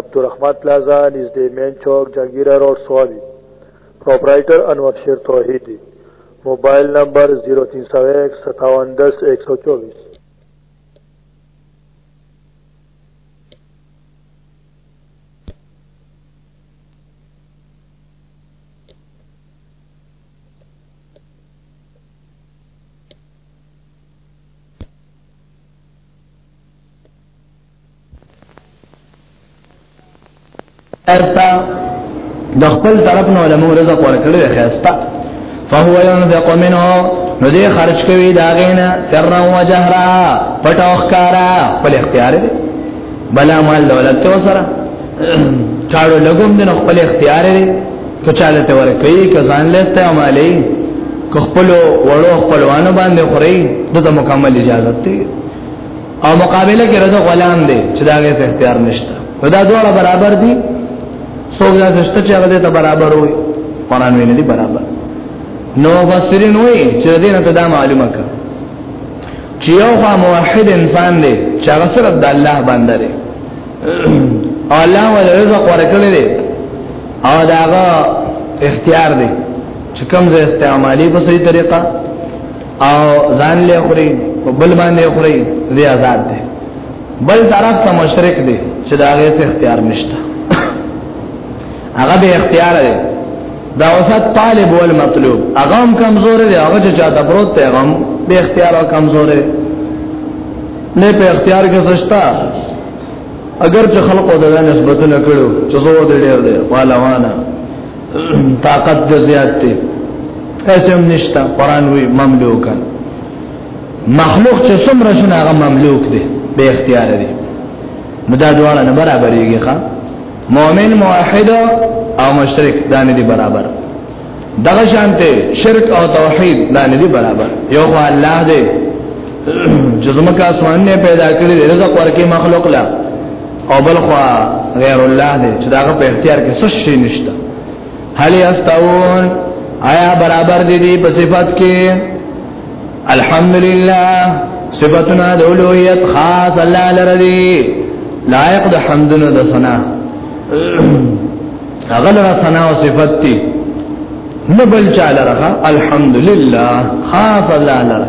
عبدالرحمت پلازا نزدې مین چوک جنگیرا روډ سوابي پرپرایټر انور شیر توحیدی موبایل نمبر 03015710124 ایسا د خپل طرف نو علماء رزق ورکړي خیرستا فهو ينفق منه نو دې خرج کوي دا غینا سرا و جهرا پټوخ کارا خپل اختیار دی بلا مال دولت وسره چاړو لګوم د خپل اختیار لري که چاله ته ورکې که ځان له ته عملي که خپل وړو خپلوانو باندې خوري دته مکمل اجازه ته او مقابله کې رضا غلام دی چې دا غي اختیار نشته دا ډول برابر دي څوک دا څه چې هغه ته برابر وي قران ویل دي برابر نو فسرین وی چې دې نه ته دا معلومه کا چې یو خوا موحد انسان دی چې هغه سره د الله باندې الله ول رزق ورکړي دي او داغه اختیار دي چې کوم ځای استعمالي په صحیح طریقه او ځان له خوري په بل باندې خوري دي آزاد دي بل طرف ته مشرک دي چې داغه اختیار نشته هغه به اختیار دی دا وسط طالب ول مطلوب هغه هم کمزور دی هغه چې چاته پروت دی هغه به اختیار او کمزور دی نه په اختیار کې سشتا اگر چې خلقو د نسبتونه کړو چې زو دې ډېر دی پهلوانا طاقت دې زیات دی هیڅ هم نشتا قران وی مملوکا مخلوق چې څومره شنه هغه مملوک دی به اختیار دی نو دا دواړه نه برابرېږي ښا مؤمن موحد او مشرک دانه دي برابر دغه شانته شرک او توحید دانه دي برابر یو خو الله دې جزمه کا اسمان نه پیدا کړی رزق ورکه مخلوق لا او بل خو غیر الله دې چې داغه په اختیار کې څه شي نشته هل یستوون آیا برابر دي دي په صفات کې الحمدلله صفاتنا د اولویت خاص الله لري لایق د حمدونو د ثنا هغه لره ثنا او صفات دي نه بل چاله الحمدلله خاص الله لره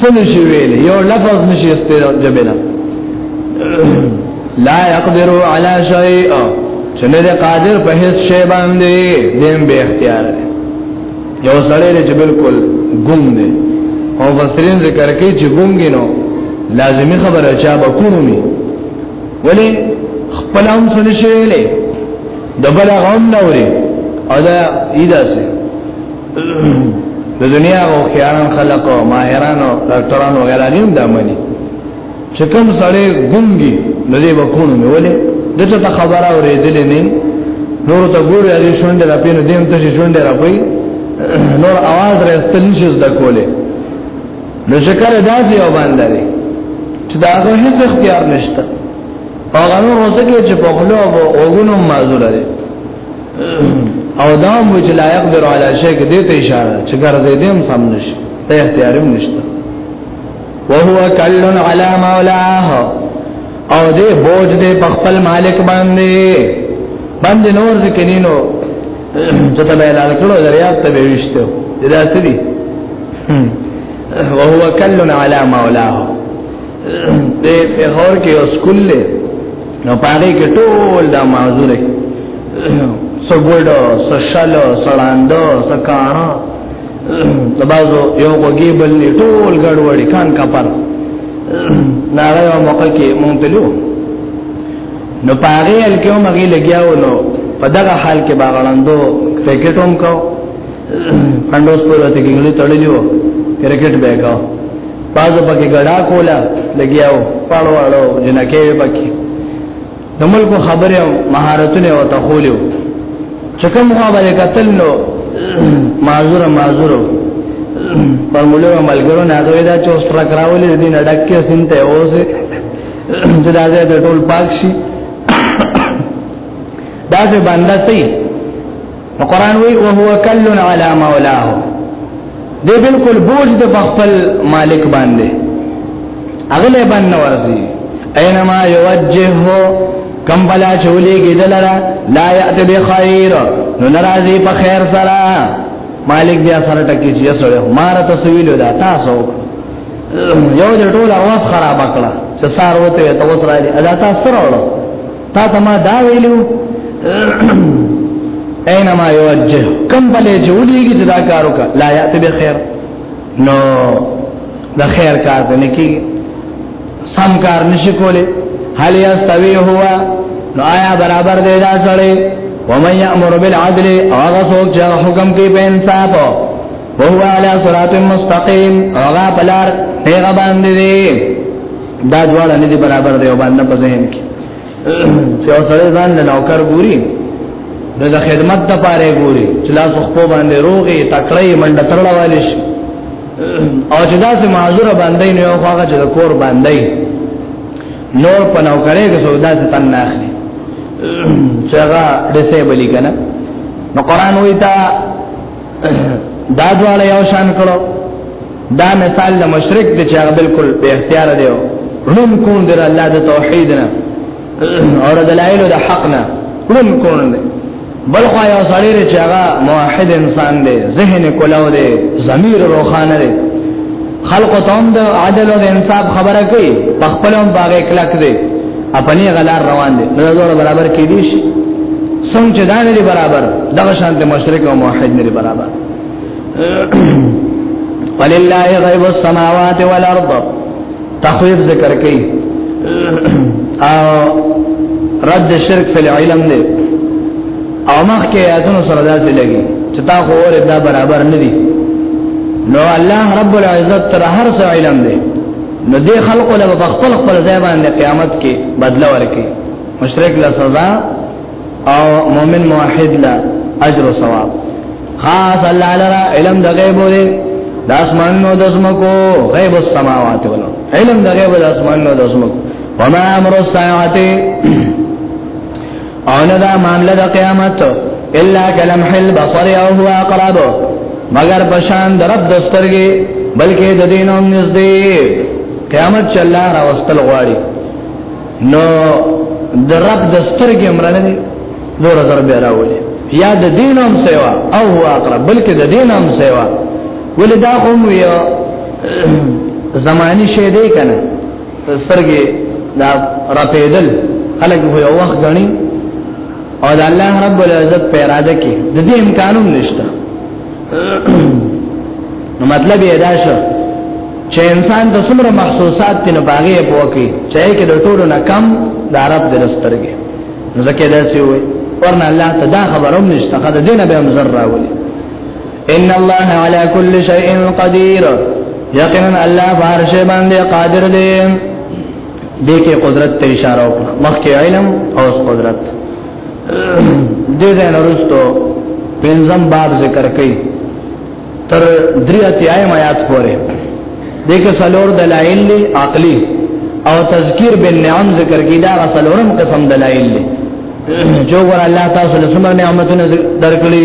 سن شي ویل یو لفظ نشي استعمال جبنا لا يقدر على شيء چنه دې قادر په هیڅ شی باندې دیم به اختیار دی یو سړی چې بالکل ګم دی او فسرین ذکر کوي چې ګمګي نو لازمی خبره چا به کومي ولی خپل هم سن شي ویلې دبل غم نوري ادا ایدا سه د دنیا او خیاران خلق او ماهران او ډاکټران وغیرہ دې دا مني چې کوم سړی ګونګي نو دې وکونو مې ولې دته ته خبره اورېدلې نه نور ته ګورې دې شونډه را پینې دې ته شونډه را پي نور आवाज راستل نشي زده کولې نو شکر داسې او باندې چې دا هغه هیڅ اختیار نشته هغه نو ورته کې چې په خلو او وګونو معذور دي او دا مجلایق در علی شیخ دې ته اشاره چې ګرځې دې هم سم نشي ته اختیارم نشته وهو کل علی مولاه او دې بوج دې په خپل مالک باندې باندې نور ذکرینو چې ته به لال کړو دریاب ته به وشته دا څه دي وهو کل علی مولاه دې په هر کې اوس کله نو پاره کې ټول دا معذوره سګړو سشالو سړاندو سکانو تبازو یو کوګي بل ټول ګډوډي کان کا پر ناغه یو موقع کې مونږ تلو نو پاره ال کې مګي لګیاو نو په دغه حال کې باغړندو کرکټ هم کو پندوس پورته کې غلي تړلیو کرکټ به کاو بازو پکې ګډا کولا لګیاو پاړو واړو جنکه پکې د ملک خبره او مهارتونه او تخولیو چکم هو باندې قتل نو معذور معذور پر مولو ملګرو نه غوې دا چې اوسترا کراولې دې نه ډکه سنته اوسه چې دا دې ټول پاک شي دا څه باندې سي نو قران وی او هو کل علی مولاه دې بالکل بوج د خپل مالک باندې اغله باندې ورزي اينما يوجهه کم بلا چولې کې دلرا لا يات بخير نو ناراضي په خیر سره مالک بیا سره ټکی چې سره مار ته سویل دا تاسو یو د ټول اواز خراب کړه چې سار وته ته وسره ادا تاسو سره وړو تا تما دا ویلو اينما يوجه کم بلې جوړيږي چې دا کارو کا لا يات به خیر نو د خیر کار ته نه کیږي سم کار نشي کوله هل یستوی هو نو آیا برابر دی دا سړی ومن یامر بالعدل هغه څوک چې حکم کوي په انصاف وهو علی صراط مستقیم هغه بلار هغه باندې دی دا دواړه نه دي برابر دی او باندې په ذهن کې چې اوسړي ځان له نوکر ګوري نو د خدمت د پاره ګوري چې لاس خو باندې روغي تکړه منډه ترړه والی شي او چې دا سه معذور باندې نه یو خواږه چې کور باندې نور په نوکرې کې سودا ته تن نه اخلي چې هغه ډسېبل کنا نو قران وایي تا دا دواړه یو شان کړو دا مثال د مشرک د چا بالکل به اختیار دی رون کون در الله د توحید نه او د دلایل د حق نه رون کون دی بل خو یو سړی چې هغه موحد انسان دی ذهن کولاو دی ضمیر روخانه دی خلق توم د عدل او انصاف خبره کوي په خپل هم باغ کلک دی خپل غلار روان دي دا ډول برابر کې دي شي څنګه چې دا نه برابر دغه شان د مشرک او موحد نه برابر ولله غیب السماوات والارض تخویف ذکر کوي او رد شرک فی العلم دی او مخ کې آیاتونو سره داسې لګي چې تا خو ور دا برابر نه دي نو الله رب العزت تر هر څه علم دی نو دې خلقو له خپل خپل ځای باندې قیامت کې بدلا ورکي مشرک له سزا او مؤمن موحد له اجر او ثواب خاص الله لرا علم د غیب دی د اسمان نو د زمکو غیب السماوات ولو علم د غیب د اسمان نو د زمکو وما امر الساعه او نه دا معاملې د قیامت الا کلم حل بصر او هو اقرب مگر بشان د رب د سترګې بلکې د دینوم نږدې قیامت چې الله را وستل غواړي نو د رب د سترګې مرنه دي دور زر به راولي یا د دینوم سیوا او هو اقرب بلکې د دینوم سیوا ولدا هم یو زمانی شه دی کنه سترګې دا راپېدل خلک هو یو وخت غني او د الله رب العزت په اراده کې د دې امکانوم نشته نو مطلب یې دا شو چې انسان د څومره محسوسات تنه باغې پوکي چې کې د ټولو نه کم د عرب د سترګې نو ځکه دا سی وي ورنه الله ته دا خبروم نشته خدای دې نه به هم زر راولي ان الله على كل شيء قدير یقینا الله بار شی باندې قادر دی دې کې قدرت ته اشاره وکړه مخکې علم او قدرت دې ځای نورستو پنځم باب ذکر کړي تر درې اتیایم آیات پورې دې کې څلور دلایل دي عقلي او تذکیر بالنعم ذکر کړي دا څلورم قسم دلایل دي جو ور الله تاسو له څومره نعمتونو درکړي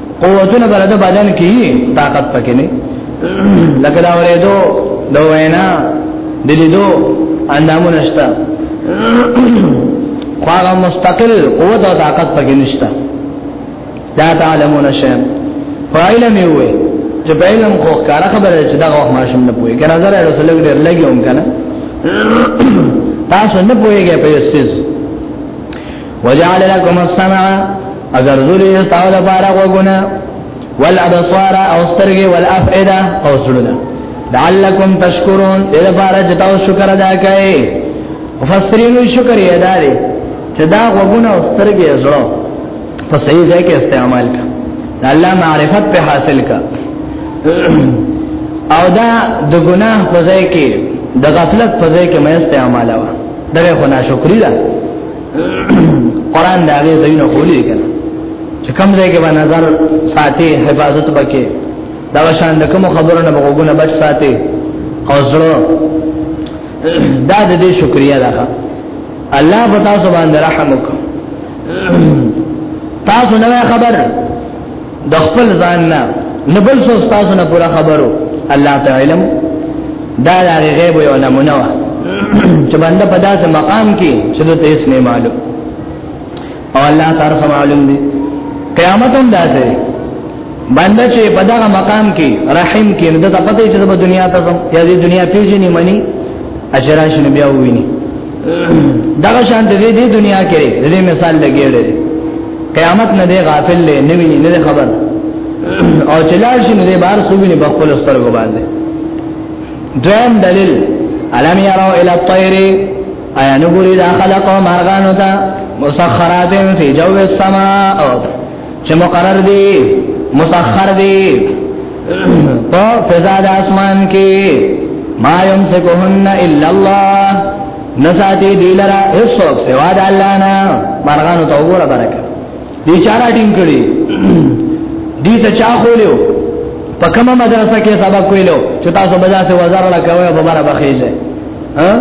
قوتونه بر د بدن کې طاقت پکې نه لکه دا ورېدو د وینا د لیدو اندامونه شته خو هغه مستقل قوت او طاقت پکې نشته دا تعلمون شي فایل مې وې چې په علم خو کار خبره چې دا وخت ماشوم نه پوي کنه زره رسول الله ډېر لګي هم کنه تاسو نه پويږئ په یوه وجعل لكم السمع اغرزل استاو لپاره وګونه والابصار او سترګې والافئده او سلونه لعلکم تشکرون دې لپاره چې تاسو شکر ادا کړئ مفسرین شکر یې ادا لري چې دا وګونه او سترګې زړه په صحیح ځای کې استعمال کړئ الله معرفت په حاصل کړئ او دا د ګناه په ځای کې د غفلت په ځای کې مې استعماله و دغه خو ناشکری ده قران دا غي زینو خولې کنه چې کوم ځای کې به نظر ساتي حفاظت وکړي دا شان د کوم خبرو نه بغوګونه بچ ساتي او زړه دا د دې شکریا ده الله په تاسو باندې رحم وکړي تاسو نه خبر د خپل ځان نه نه بل څه تاسو نه پوره خبرو الله تعالی علم دا د غیب یو نمونه وا چې باندې په داسې مقام کې چې د تیس نه معلوم او الله تعالی سم معلوم دی قیامت هم داسې باندې چې په دغه مقام کې رحم کې نو د پته چې د دنیا ته یا د دنیا پیژنې منی اجرا شنو بیا وویني دغه شان د دې دنیا کې د دې مثال لګیږي قیامت نه دی غافل نه نوی نه خبر او چلار شي نه بار سوبي نه بخپل سترګو باندې درم دلیل علم یارو الی الطیر ایا نګوری دا خلق او مارغانو ته مسخرات فی جو السماء چې مقرر دی مسخر دی په فضا د اسمان کې ما يمسكهن الا الله نساتی دی لرا حسوک سوا دا اللہ نا مرغانو تا وګوره برکه دی چارا ټیم کړی دی ته چا خولیو په کومه مدرسه کې سبق ویلو چې تاسو بجا سه وزاره لا کوي په بار بخیزه ها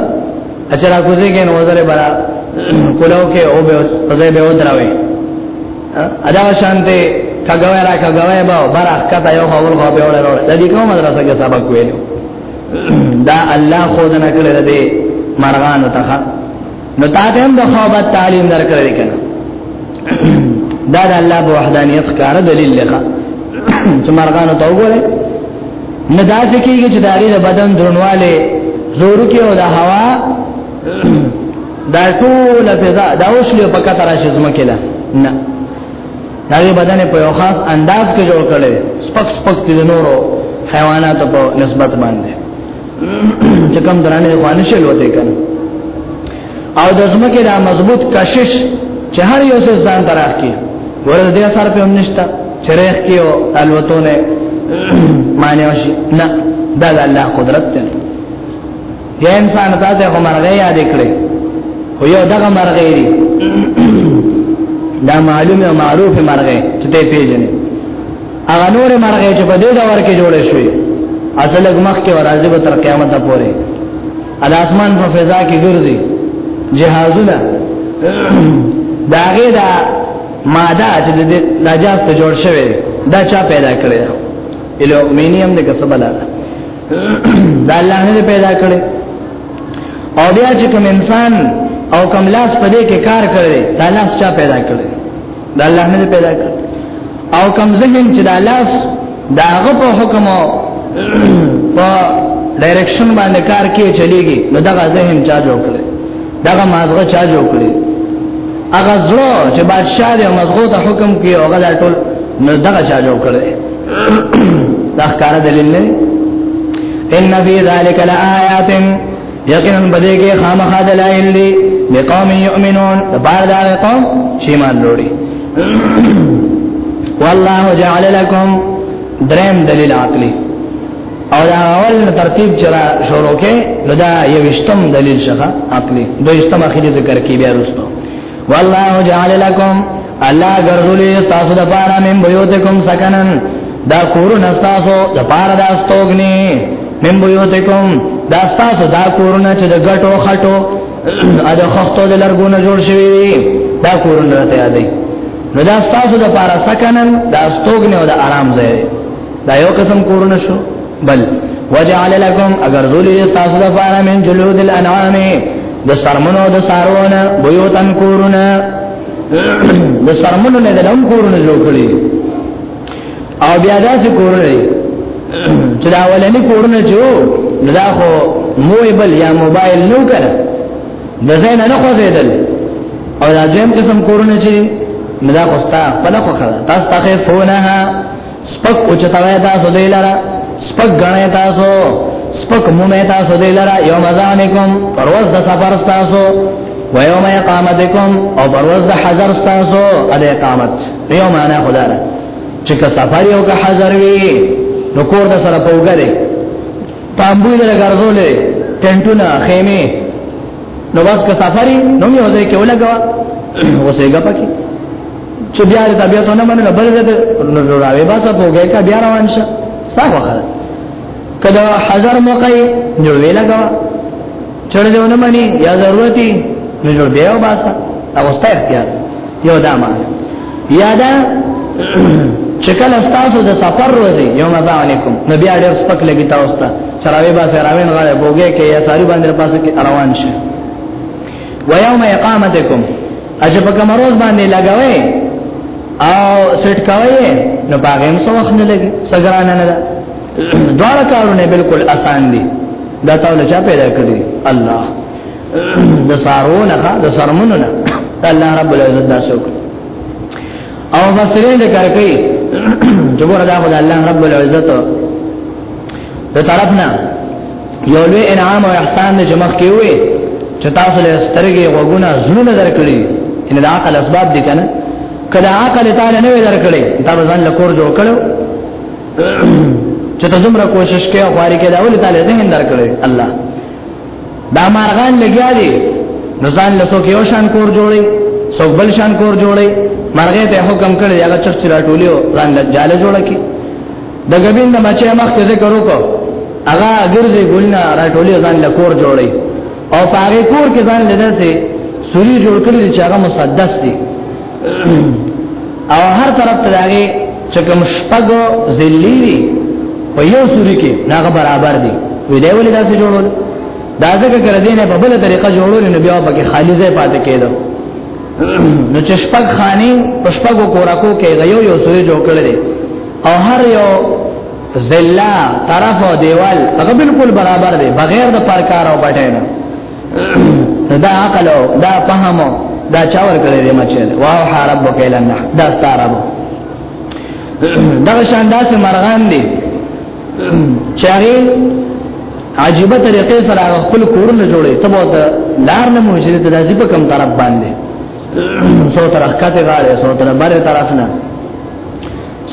اچرا کوزه کې نو وزره برا کولو کې او به پځې به ودراوي ادا شانته کګوي را کګوي به برا کته یو خول خو به وړل د دې کوم مدرسې کې سبق ویلو دا الله خو دنا کړل دې مرغان ته نو تا ته هم د خوابت تعلیم درکړل کنه دا د الله په وحدانیت ښکار دلیل لکه چې مرغان ته وګوره نه دا چې کېږي چې داري د بدن درنواله زور کې او د هوا دا ټول فضا دا اوس له پکا تر شي زمکه لا نه دا بدن په یو خاص انداز کې جوړ کړي سپک سپک دي نورو حیواناتو په نسبت باندې چې کوم درانه خوانشه لوته کړي او د زمکه دا مضبوط کشش چې هر یو څه ځان تراخ کی ورته دې اثر په نشتا چرېخ کیو الوتونه معنی وشي نه دا د الله قدرت ته یا انسان ته ته مرغې یاد کړې خو یو دغه مرغې دی دا معلومه او معروف مرغې چې ته پیژنې هغه نور مرغې چې په دې دور کې جوړې شوې اصل مخ کې ورازي به تر قیامت پورې ال اسمان په فضا کې ګرځي جهازونه دا غي دا ماده چې د نجاس ته جوړ شوی دا چا پیدا کړی اله مینیم د کسبلا دا الله نه پیدا کړی او بیا چې کوم انسان او کوم لاس په دې کې کار کړی دا لاس چا پیدا کړی دا الله نه پیدا کړ او کم ذهن چې دا لاس داغه په حکم په ډایرکشن باندې کار کوي چلیږي نو دغه ذهن چا جوړ کړي دغه مازغه چا جوړ کړي هغه زړه چې بادشاہ دې مازغه ته حکم کوي او هغه ټول نو دغه چا جوړ کړي دا ښکار دلیل نه ان فی ذلک لآیات یقینا بده کې خامخا دلایل دي لقوم یؤمنون بار دا قوم چې مان لوري والله جعل لكم درم دلیل عقلی او دا اول ترتیب چرا شروع کې نو دا یوشتم دلیل شخه عقلی دویشتم اخیری ذکر کې بیا رسو والله جعل لكم الله ګرځولې تاسو د پاره من بيوتکم سکنن دا کورونه تاسو د پاره د استوګنی من بيوتکم دا تاسو دا کورونه چې د غټو خټو ا د خختو د لرګونو جوړ شوی دی دا کورونه راته یادې نو دا تاسو د پاره سکنن دا استوګنی او د آرام ځای دا یو قسم کورونه شو بل وجعل لكم اگر ذلی تاسو د پاره من جلود الانعام د سرمنو د سارونه بيوتن کورونه د سرمنو نه دلم کورونه جوړ کړی او بیا دا چې کورونه چې دا ولني کورونه چې نو دا خو موبایل یا موبایل نو کړه د زین نه خو زیدل او دا دویم قسم کورونه چې نو دا خو ستا خپل خو خره تاسو ته فونه سپک او چتاوی تاسو دی لرا سپک غنی تاسو سپک مومه تاسو دی لرا یوم ازانکم پروز د سفر تاسو و یوم اقامتکم او پروز د حضر تاسو د اقامت یو معنا خدا را چې که سفر یو که حضر وی نو کور د سره پوګره تامبو دې ګرځولې ټنټونه خیمه نو بس که سفری نو می وځي کې ولګوا وسېګه پکې چې بیا د طبيعت نه منل بل دې نو راوي باسه پوګه کا بیا روان شه ستا وخت کله حذر موقع نو ویلګه چړ دې ونه مني یا ضرورتي نو جوړ بیا باسه او ستا اختیار یو دا ما یادا چکل استاسو د سفر روزي یوم علیکم نبی اړ سپک لګی تاسو ته چراوي با سراوین غاړه بوګه کې یا ساری باندې پاسه کې روان شي و یوم اقامتکم اجه په کوم روز باندې لګوي او سټ کوي نو باغې هم څو وخت نه لګي سګران نه ده دواړه کارونه بالکل آسان دي دا تاسو چا پیدا کړی الله د سارونه د سرمنو نه الله رب العزت دا څوک او بسرین د کار کوي جوړه دا خدای الله رب العزت د طرف نه یو لوی انعام او احسان دې جمع کیوي چې تاسو له سترګې وګونه زړونه درکړي ان د عقل اسباب دي کنه کله عقل تعالی نه درکړي دا ځان له کور جوړ کړو چې ته دومره کوشش کوي او غواړي کې دا ول تعالی ذهن درکړي الله دا مارغان لګیا دي نو ځان له څوک یو شان کور جوړي څوک بل شان کور جوړي مرغه ته حکم کړی هغه چرچ راټولیو ځان له جاله جوړه کی د غبین د مچې مخ ته ذکر وکړو هغه ګرځي ګلنا راټولې ځان له کور جوړي او پاره کور کې ځان لده سي سوري جوړ کړی چې هغه مسدس دي او هر طرف ته داږي چې کوم شپګو ذلی دي په یو سوري کې هغه برابر دي وې دی ولې داسې جوړول دا ځکه کړ دې نه په بل طریقه جوړول نو بیا پکې خالي ځای پاتې کېدو نو چې شپږ خاني په شپږو کورکو کې غيو یو سوري جوړ کړل او هر یو ضلع طرف او دیوال هغه بالکل برابر دی بغیر د پرکار او بټینه دا عقل او دا فهم دا چاور کړی دی مچل واه حرب کیلن دا ستاره دا شان داس مرغان دي چاري عجيبه طریقې سره خپل کورونه جوړي ته بہت لار نه موجوده د داسې په کم طرف باندې سو طرف کته غاړي سو طرف بره طرف نه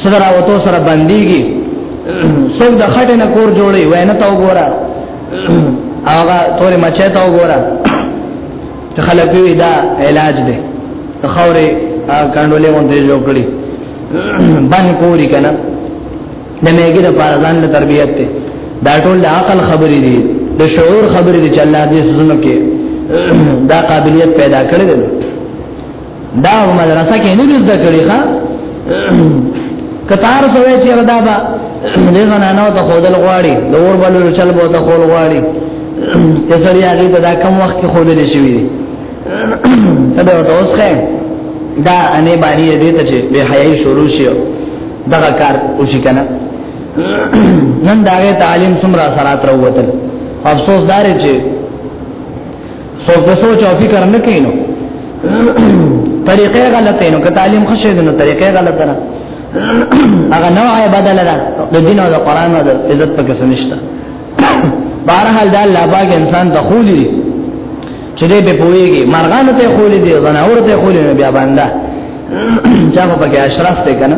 صدر او تو سره باندېږي څوک د خټه نه کور جوړي وای نه تا وګوره هغه تورې مچې تا وګوره ته خلک وی دا علاج دی ته خورې کاندولې مونږ دې جوړ کړی بن کوری کنه د میګي د پارزان له تربيت ته دا ټول د عقل خبرې دي د شعور خبرې دي چې الله دې سونو کې دا قابلیت پیدا کړی دی دا مدرسه کې نه زده کړی ښا کتار سوې چې ردا با دې زنانو ته خودل غواړي د اور بلو چل بو ته خول غواړي ته سړی هغه ته دا کم وخت کې خودل شي وي ته به اوس خې دا انې باندې دې ته چې به حیاي شروع شي دا کار وشي کنه نن دا تعلیم څومره سره تر وته افسوس دار چې څوک د سوچ او فکر نه کوي نو طریقې غلطه نو که تعلیم خوشې ده نو طریقې غلطه ده هغه نوع بدل ده د دین او د قران او د عزت په کس نشته بهرحال دا الله باغ انسان ته خولي چې دې به پويږي مرغان ته خولي دي زناور ته خولي بیا باندې چا په کې اشراف ته کنه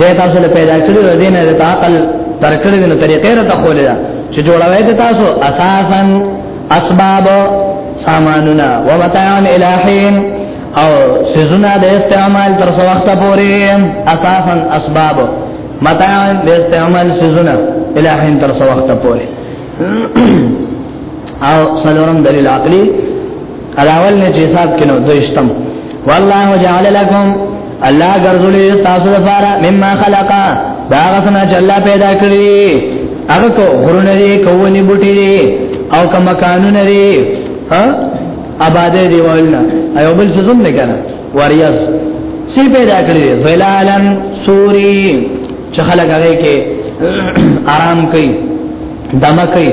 دې تاسو له پیدا کړو د دین د عقل تر کړو د طریقې را تخولې دا چې جوړوي ته تاسو اساسا اسباب سامانونه و متاعن الہین او سزنا د استعمال تر څو وخت پورې اساسا اسباب متاعن د استعمال سزنا الہین تر څو وخت پورې او سلورم دلیل عقلی الاول نه چې حساب کینو دویشتم والله جعل لكم الله ګرځولې تاسو لپاره مما خلقا دا غسنا چې الله پیدا کړی هغه کو غرونه دي کوونی بوټي دي او کما قانون دي ها آباده دی ولنا ایو بل څه زم نه کنه وریاس سی پیدا کړی ظلالن سوری چې خلک هغه کې آرام کوي دمه کوي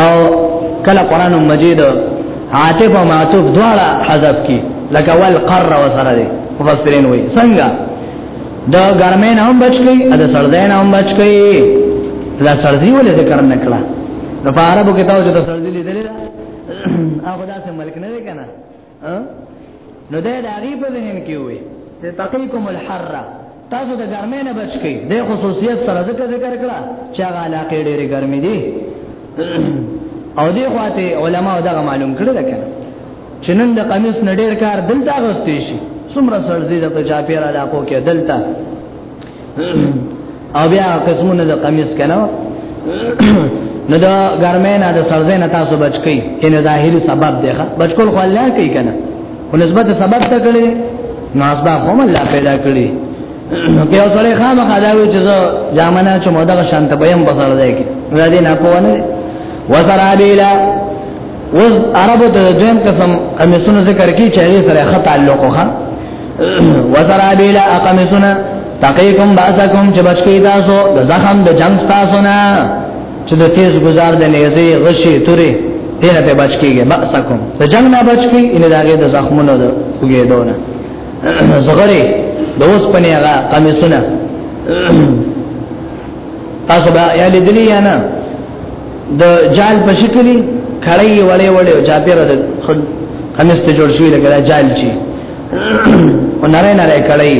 او کله قران مجید عاطف او معطوف دواړه حذف کی لکه ول قر وسره دي مفسرین وایي څنګه د ګرمه نه هم بچ کی د سردې نه هم بچ کی دا سردی ولې ذکر نه کړه نو په عربو کې تاسو د سردی لیدلې هغه داسې ملک نه دی کنه نو دا د هغه په ذهن کې وي چې تقیکم الحرّه تاسو د ګرمۍ نه بچ کی د خصوصیت سره ذکر ذکر کړه چې هغه علاقې ډېرې ګرمې دي او دې خواته علما دا معلوم کړل کنه چې نن د قمیص نه ډېر کار دلته غوستې شي څومره سړځي د چاپیر علاقو کې دلته او بیا قسمونه د قمیص کنه نو دا ګرمه نه د سرزه نه تاسو بچ کی ان ظاهری سبب دی ښه بچ کول خو الله کوي کنه په نسبت سبب ته کړی نو اسباب هم الله پیدا کړی نو کې اوسړي خامخ دا وی چې زه ځامنه چې مودا شانت بهم بسړ دی کی دا دې نه پوونه وسرابیلا وز عربو ته دویم قسم قمیصونو ذکر کی چې هغه سره خط تعلق وکړه وسرابیل اقمسنا تقیکم باسکم چې بچی تاسو د زخم د جنگ تاسو نه چې د تیز گزار د نیزه غشي توري دې نه بچ کیږي باسکم د جنگ نه بچ کی ان داګه د زخمونو د خوګېدو نه زغری د اوس پنی هغه قمیصونه تاسو به یا لیدلی یا نه د جال په شکلی کړی وړې وړې او چاپیره د قمیص ته جوړ شوی لګره جال چی او نره نره کړی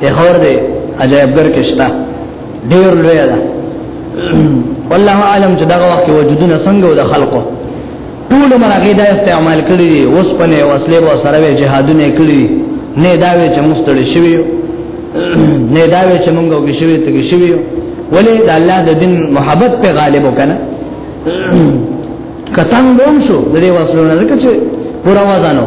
ته خور دې عجایب ګر کښتا ډیر لوی ده والله عالم چې دغه وخت وجودونه څنګه د خلقو ټول مرغې دا استعمال کړی دي اوس په نه وسلې و سره وی جهادونه کړی نه دا وی چې مستړ شوی نه دا وی چې مونږ وګ شوی ته شوی ولې د الله د دین محبت په غالب وکنه کتان بون شو د دې وسلو نه ځکه چې پورا وزنو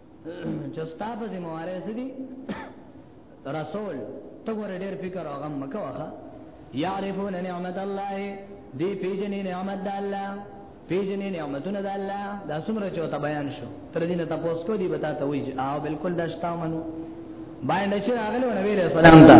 چستا په ذمہواره سدي رسول ته ګور ډېر فکر او غم مکه واخا يعرفون نعمت الله دی پیجنې نعمت د الله پیجنې نعمتونه د الله دا څومره چوتا بیان شو تر دې نه تاسو کو دی بتا ته وی او بالکل دشتا منو باندې چې راغلو نبی رسول الله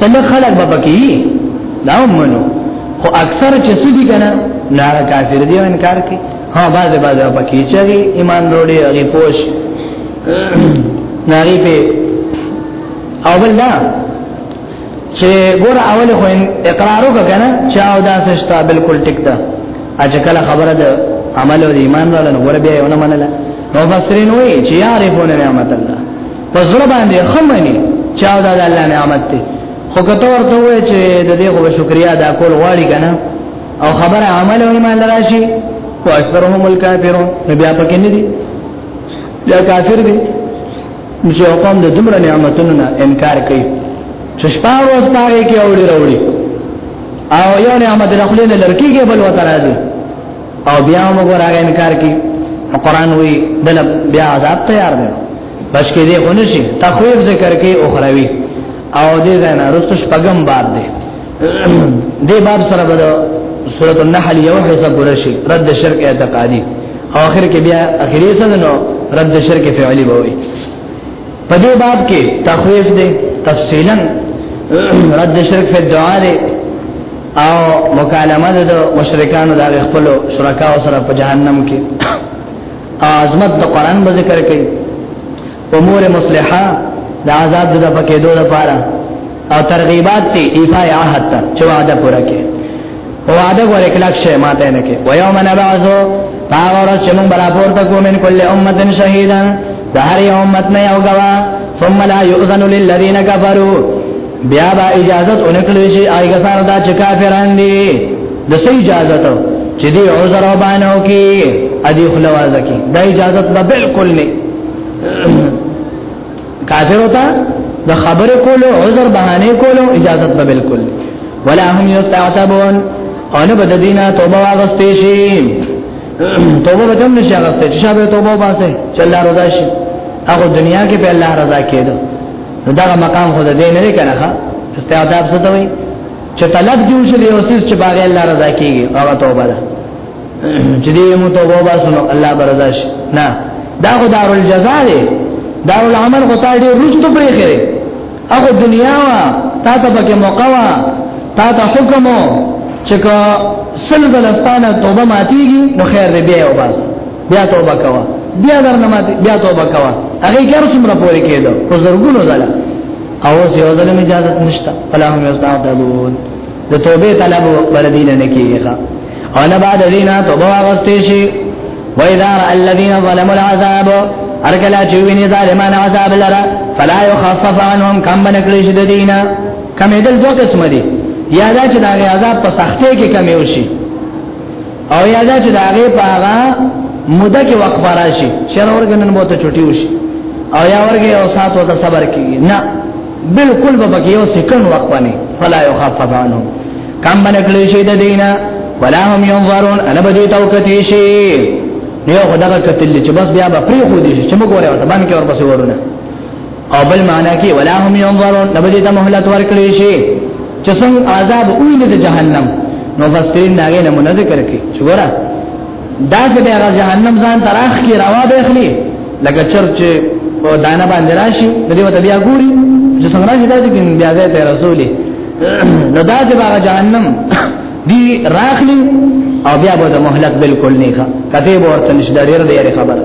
سل خلق به پکې دا ومنو خو اکثر چې سدي کنه نه کافر دي انکار کوي ها باز باز پکې چې ایمان وروړي هغه پوش ناری په او بل دا چې ګور اول خو اقرار وکړه چې او دا سشتا بالکل ټیک ده اجه کله خبره ده عمل او ایمان ولا نور بیا ونه منله مفسرین وایي چې یعرفون نعمت الله په زړه باندې خمني چې دا د الله نعمت دی خو کته ورته وای چې د دې خو شکریا دا کول غواړي کنه او خبره عمل او ایمان راشي او اکثرهم الکافرون بیا پکې نه دي یا کافر دي چې قوم د دومره نعمتونو نه انکار کوي چې شپه ورځ پاره کې اوړي وروړي او یو نعمت د خپل لړکی کې بل وته راځي او بیا موږ راغی انکار کوي قرآن وی دل بیا عذاب تیار دی بچ کې دې اونشي تخویب ذکر کې اخروی او دې زنا رستش پغم باب دې دې باب سره بده سورۃ النحل یو حصہ پوره شي رد شرک اعتقادي اخر کې بیا اخري سره نو رد شرک فعلی ووي په دې باب کې تخویف دې تفصیلا رد شرک په دعا دې او مکالمه د مشرکانو د خپل شرکا سره په جهنم کې عظمت د قران به ذکر کړي امور مصلحه د عذاب د پکې دوه لپاره او ترغیبات تی ایفای عهد ته چې وعده پوره کړي وعده غوړې کلک شه ماته نه کې و یوم نبعثو هغه ورځ چې موږ برابر ته کوو من کله امه شهیدا د هر امت نه یو غوا ثم لا یؤذن للذین کفروا بیا با اجازت اونکړي شي آی کسان دا چې کافران دي د سې اجازه ته چې دی عذر وبانه کوي ادي خلوازه کوي دا اجازه به بالکل نه کافر وتا د خبر کولو عذر بهانه کولو اجازه به بالکل ولا هم یستعتبون ان بد دینه توبه واغستې شي توبه به کوم نشه غسته چې شابه توبه واسه چې الله رضا شي هغه دنیا کې په الله رضا کېدو دا مقام خو دې نه کنه ښا استعداد څه ته وي چې طلب دی چې یو څه چې باغ الله رضا کیږي هغه توبه ده چې دې مو توبه واسنو الله برضا شي نه دا خو دار الجزاء دی دار العمل خو تا دې رښتو پرې خره هغه دنیا وا تا ته پکې موقع وا تا ته حکم چې کو سل بلستانه توبه ماتيږي نو خیر دې بیا وباسه بیا توبه کوا بیا درنه ماته بیا توبه کوا هغه کار څومره پورې کېدو په زرګونو ځله او اوس یو ځله اجازه نشته فلا هم یستعتدون د توبې طلب بلدین نه کیږي او نه بعد دینا توبه واغستې شي و اذا الذين ظلموا العذاب ارکلا چې ویني ظالمان عذاب لرا فلا يخفف عنهم کم بنکړي شي د دینه کمې دل دوه قسم دي یا دا چې دا عذاب په سختۍ کې کمې وشي او یادا چې دا هغه په هغه موده کې وخت راشي شر ورګنن بوته چټي وشي او یا ورګي او سات او صبر کیږي نه بالکل به بګي او سکن وخت باندې فلا يخفف عنه کم باندې کلی شي د دینه ولا هم ينظرون انا بدی توکتی شي یو خدای کتل چې بس بیا به پری خو دي چې موږ وره ته باندې کې ورپسې ورونه او بل معنا کې ولا هم ينظرون نبدي ته مهلت ورکړي شي چې څنګه عذاب ویني د جهنم نو فسرین داګه نمونه ذکر کړي چې ګوره دا چې د جهنم ځان تراخ کې روا به اخلي لکه چرچ او دانه باندې راشي د دې وته بیا ګوري چې څنګه راشي دا چې بیا ځای ته رسولي نو دا چې باغ جهنم دی راخلی او بیا به مهلت بالکل نه ښه کته به ورته نشداریر دی خبره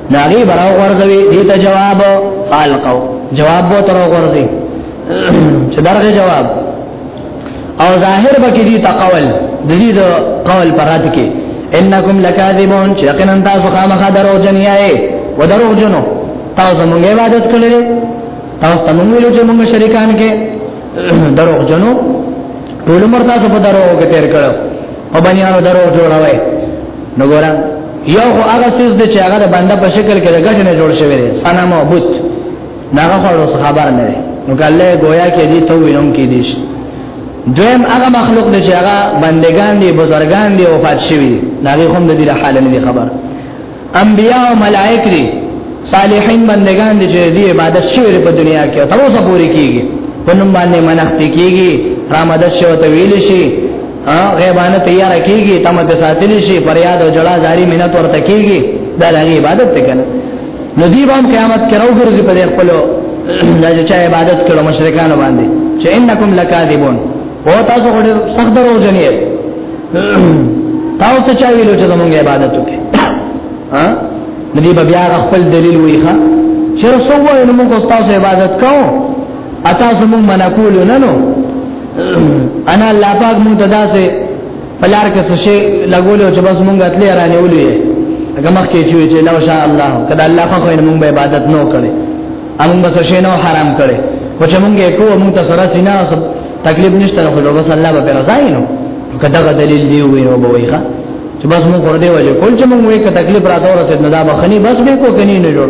ناغي براو ورځوي دې ته جواب فالقو جواب وو تر ورځي چې درغه جواب او ظاهر بکې دي تقول د دې قول پرات کې انکم لکاذبون چې یقینا تاسو خامخا درو جنیای و درو جنو تاسو مونږه عبادت کړې تاسو ته مونږ ویلو چې مونږ شریکان کې درو جنو ټول مرتا څه په درو کې تیر کړو او باندې درو جوړاوي نو ګورم یو خو هغه څه د چې هغه د بنده په شکل کې د غټ نه جوړ شوی دی سنا معبود ناغه خو له خبر نه دی نو کله گویا کې دي ته وینم کې دي دویم هغه مخلوق دی چې هغه بندگان دي بزرگان دي وفات شوی ناغه هم د دې حال نه خبر انبیاء او ملائک دي صالحین بندگان دي چې دې عبادت شوی په دنیا کې تر اوسه پوری کیږي په نوم باندې منښت کیږي رامدد شو ته ویل شي ها غیبانه تیار کیږي تم ته ساتل شي فریاد او جړه جاری مینت ورته کیږي دا لغي عبادت ته کنه نو دی بام قیامت کې راو ګرځي په خپل دا چې عبادت کړو مشرکان باندې چې انکم لکاذبون او تاسو غوډه سخت درو جنې تاسو چا ویلو چې زمونږ عبادت وکړي ها ندی بیا خپل دلیل ویخه چې رسول الله نو موږ تاسو عبادت کوو اتا سمو منقول نه نو انا الله پاک مونږ ته داسې پلار کې څه شي لګولو چې بس مونږ اتلې رانه ولې هغه مخ کې چې چې لو شاء الله کدا الله خو نه مونږ عبادت نو کړي امون بس شي نو حرام کړي خو چې مونږ کو مونږ ته سره سینا تکلیف نشته خو بس الله به رضای نو کدا دلیل دی وې نو به وایخه چې بس مونږ ور دې وځي کول چې مونږ وې ک تکلیف راته ورسېد نه دا بخني بس به کو کني نه جوړ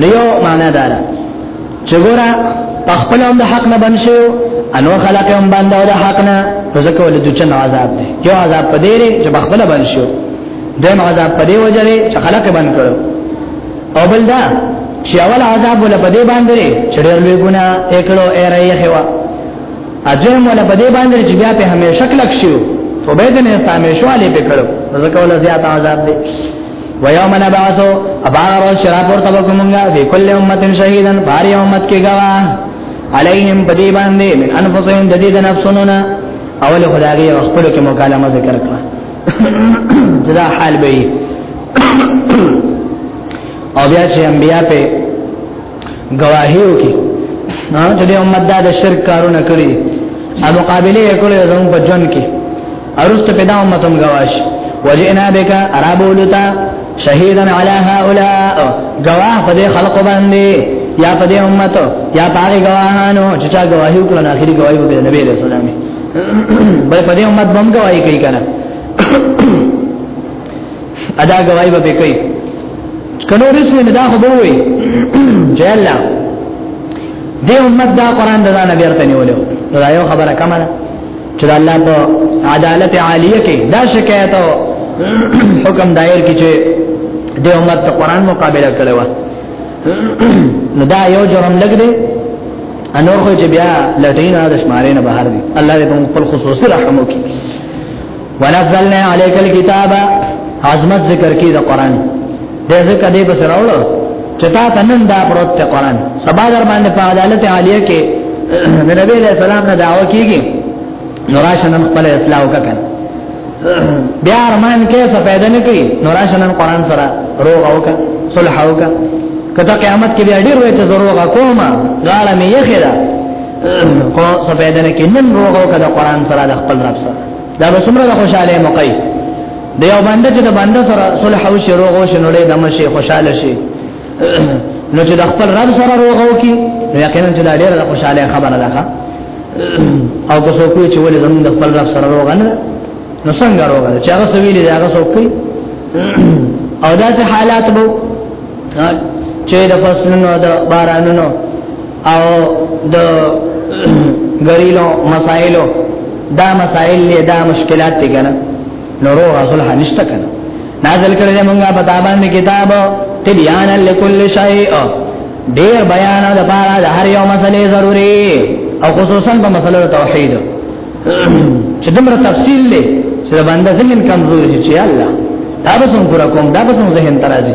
نه یو معنا دار چې ګوره په خپل هم د حق نه بن شو انو خلق هم باندې او د حق نه ځکه ولې د چن عذاب دی یو عذاب په دې لري چې په خپل بن شو دیم عذاب په دې وجه لري چې خلق بن کړو او بل دا چې اول عذاب ول په دې باندې چې ډېر لوی ګنا اکلو اې رہی هوا اځم ول په دې باندې چې بیا په همیشه کلک شو فبیدنه همیشه علی پکړو ځکه ول زیات عذاب دی ويوم نبعث ابار روز شرا پورته وکومنګا فی کل امه شهیدا بار امت کې گوا علیهم بدی باندې من انفسهم د دې د نفسونو اول خدای خپل کې مکالمه ذکر کړه جدا حال به او بیا چې انبیا په گواهیو کې ها چې د امت دا د شرک کارونه کړی او مقابله یې کړې زموږ په جون کې ارسته پیدا امت هم گواش وجئنا بک عربولتا شهیدا علی هؤلاء گواه په دې خلق باندې یا په دې امت یا پاره گواهانو چې چا گواهی وکړه نه اخري گواهی وکړه نبی له سلامي بل په دې امت بم گواهی کوي کنه ادا گواہی به کوي کله رسو نه دا خو به وي چې الله دې امت دا قران د ځان بیرته نیولو دا یو خبره کومه ده چې الله په عدالت عالیه کې دا شکایت او حکم دایر کې چې د امت ته قران مقابله کړو نو دا یو جرم لګ دی انور خو چې بیا لټین او د شمارې نه بهر دی الله دې په خپل خصوصي رحم وکړي ونزلنا عليك الكتاب عظمت ذکر کی دا قران دې ذکر دې بس راوړو چتا تنن دا پروت ته قران سبا در باندې په عدالت عالیه کې د نبی له سلام نه دعوه کیږي نوراشن خپل اسلام وکړ بیا ارمان کې څه پیدا نه کوي نوراشن قران سره روغ او کا صلح او کا کته قیامت کې بیا ډیر وې ته ضرور غوما غاړه مې یې خېدا کو څه پیدا نه کوي نن روغ او کا د قران سره د خپل رب سره دا به څومره د خوشاله موقعي د یو باندې چې د باندې سره صلح او شروع او شنو له دمه شي خوشاله شي نو چې د خپل رب سره روغو کی نو یقینا چې دا ډیره د خوشاله خبره ده او که څوک چې ولې زموږ د خپل رب سره روغ نه نو څنګه روغ ده چې هغه سویلې ده هغه څوک او دا حالات بو چې د فصلونو د بارانونو او د غریلو مسائلو دا مسائل له دا مشکلات دي کنه نورو غسل هنشته کنه نازل کړل موږ په تابان کتاب تبیان لكل شیء ډیر بیان د پاره د هر یو مسلې ضروری او خصوصا په مسلو توحید چې دمره تفصیل لې چې باندې ذهن کمزور شي چې الله دا به څنګه کوم دا به څنګه ذهن ترازی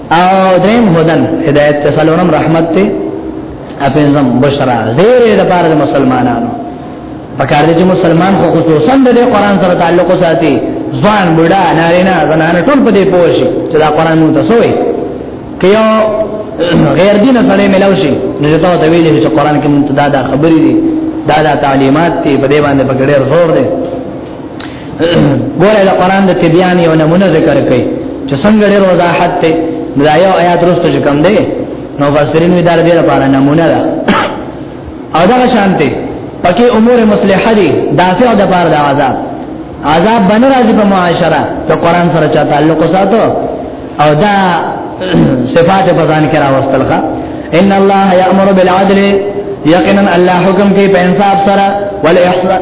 او دیم هدن هدایت ته سلام رحمت ته اپنزم بشرا زیر د پاره د مسلمانانو پکار دي چې مسلمان خو خصوصا د قرآن سره تعلق ساتي ځوان بوډا نارینه زنانه ټول په دې پوه شي چې دا قرآن مونږ ته سوې کيو غیر دین سره ملاو شي نو ته ته ویلې چې قرآن کې مونږ ته دا, دا خبرې دي دا دا تعلیمات دي په دې باندې پکړې زور دي ګوره د قران د تبيان یو نمونه ذکر کړي چې څنګه ډېر وضاحت ته دا یو آیات وروسته چې کوم دی نو فسرین وی دار دې لپاره نمونه ده او دا شانته پکې امور مصلحه دي دافع د پاره د عذاب عذاب بن راځي په معاشره ته قران سره چا تعلق ساتو او دا صفات په ځان کې راوستل ښه ان الله یامر بالعدل یقینا الله حکم کوي په انصاف سره والاحسان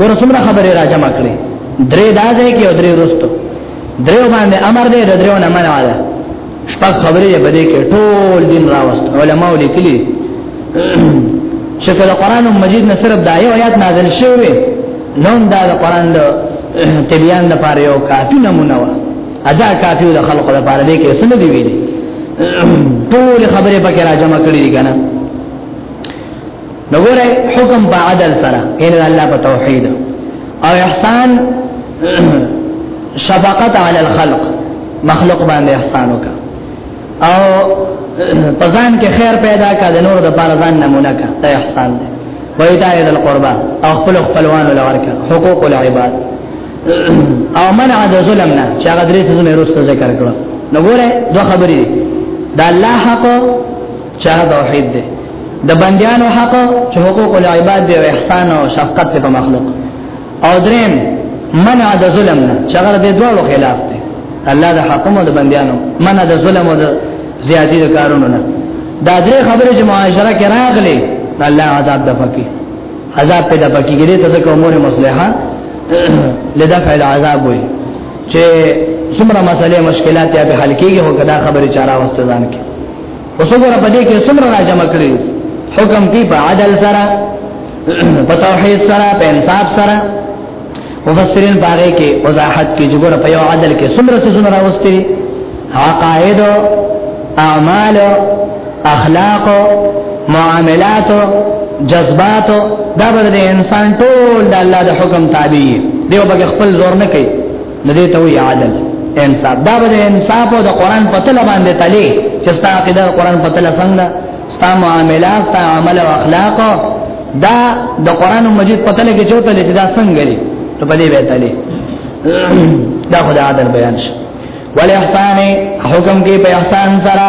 ور څومره خبره را جمع کړې درې دا ځای کې او درې رستو درې باندې امر دې درې نه منع ده شپږ خبرې به دې کې ټول دین راوست علماء لیکلي چې کله قران مجید نه صرف دا یو آیات نازل شوی نوم دا د قران د تبیان د پاره یو کافی نمونه و ادا کافی د خلقو د پاره دې کې سن دی ویلي ټول خبرې پکې را جمع کړې دي کنه نو ګوره حکم په عدل سره ان الله په توحید او احسان شفقت علی الخلق مخلوق باندې احسان وکړه او پزان کې خیر پیدا کا د نور د پارزان نمونه کا ته احسان دی وای دا د قربا او خپل خپلوان لورکا حقوق العباد او منع د ظلم نه چې هغه درې څه نه رسته ذکر کړو نو ګوره دوه خبرې دا الله حق چا توحید دی د بندیانو حق چې حقوق العباد دی او احسان او شفقت په مخلوق او دریم منع د ظلم نه چې هغه د دوه خلاف دی الله د حکم او د بندیانو منع د ظلم او د زیادی د کارونو نه دا درې خبرې چې معاشره کې راغلي الله عذاب د پکی عذاب پیدا پکی ګری ته څه امور مصلحه لدفع العذاب وي چې څومره مسئله مشکلات یا به حل کیږي هو کدا خبرې چاره واستدان کې اوس وګوره په دې کې څومره را جمع کړی حکم دی په عدل سره په توحید سره په انصاف سره مفسرین باغې کې وضاحت کې جوړ په یو عدل کې څومره څه څومره راوستي عقاید اعمال اخلاق معاملات جذبات دا بر د انسان ټول د الله د حکم تابع دی او بګ خپل زور نه کوي نه دې ته وی عادل انصاف دا به انصاف او د قران په تل باندې تلې چې ستا عقیده قران په تل څنګه ستا معاملات ستا عمل او اخلاق دا د قران مجید په تل کې چوتلې چې دا څنګه لري ته په دې به تلې دا خدای عادل بیان شي ولې احسان حکم کې په احسان سره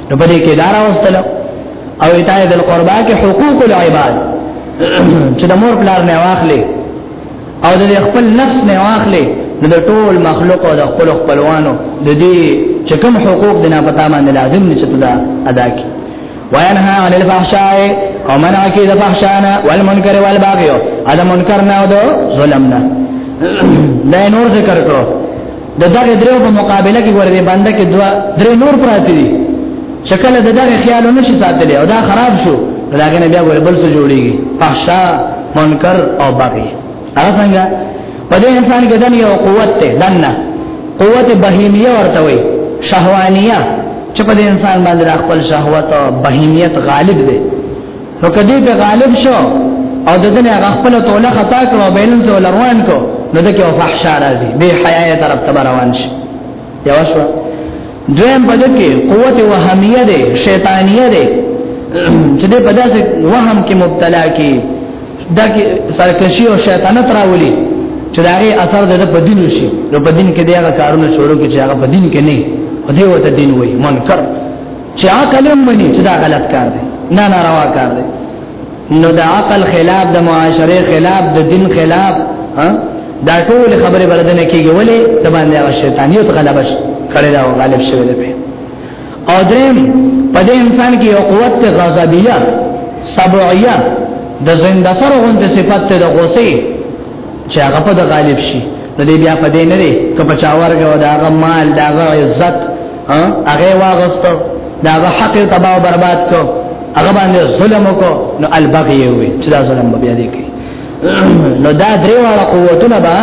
نو په دې کې دار واستل او ایتای د قربا کې حقوق العباد چې د مور پلار نه واخلې او د خپل نفس نه واخلې نو د ټول مخلوق او د خپل خپلوانو د دې چې کوم حقوق د نه پتا باندې لازم نشي ته ادا کی وینها عن الفحشاء او منع کی د فحشانا والمنکر والباغی او د منکر نه او د ظلم نه دا نور ذکر کړو د دغه درو په مقابله کې ورته باندې کې دوا درې نور پراتی دي شکل د دغه خیال نشي ساتلی او دا خراب شو داګه نه بیا ور بل څه جوړیږي فحشا منکر او باقی هغه څنګه په دې انسان کې دنه یو قوت ته دنه قوت بهیمیه ورته وي شهوانیه چې په دې انسان باندې خپل شهوت او بهیمیت غالب دی نو کدی په غالب شو او د دنیا غفله توله خطا کړو بینن ته روان کو نو د کې فحشا راځي به حیا طرف ته روان شي یو شو دویم په دکې قوت وهمیه ده شیطانیه ده چې د پداسه وهم کې مبتلا کی دا کې سرکشي او شیطانت راولي چې دا غي اثر د په دین شي نو په دین کې دا کارونه شروع کې چې هغه په دین کې نه په دې وته دین وای منکر چې عقل هم مني چې دا غلط کار دی نه ناروا کار دی نو د عقل خلاف د معاشره خلاف د دین خلاف ها دا ټول خبره بردنه کیږي ولې د باندې هغه شیطانیت غلبه کړی دا غالب شوی دی او دریم په دې انسان کې یو قوت غضبیه سبعیه د زنده سره غوند صفات ته د غوسه چې هغه په غالب شي نو دې بیا په دې نه لري کپچاورګه او دا غمال دا غ عزت ها هغه واغستو دا به حق تباہ و برباد کو هغه باندې ظلم کو نو البغي وي چې دا ظلم بیا دی کوي نو دا درې واړه قوتونه به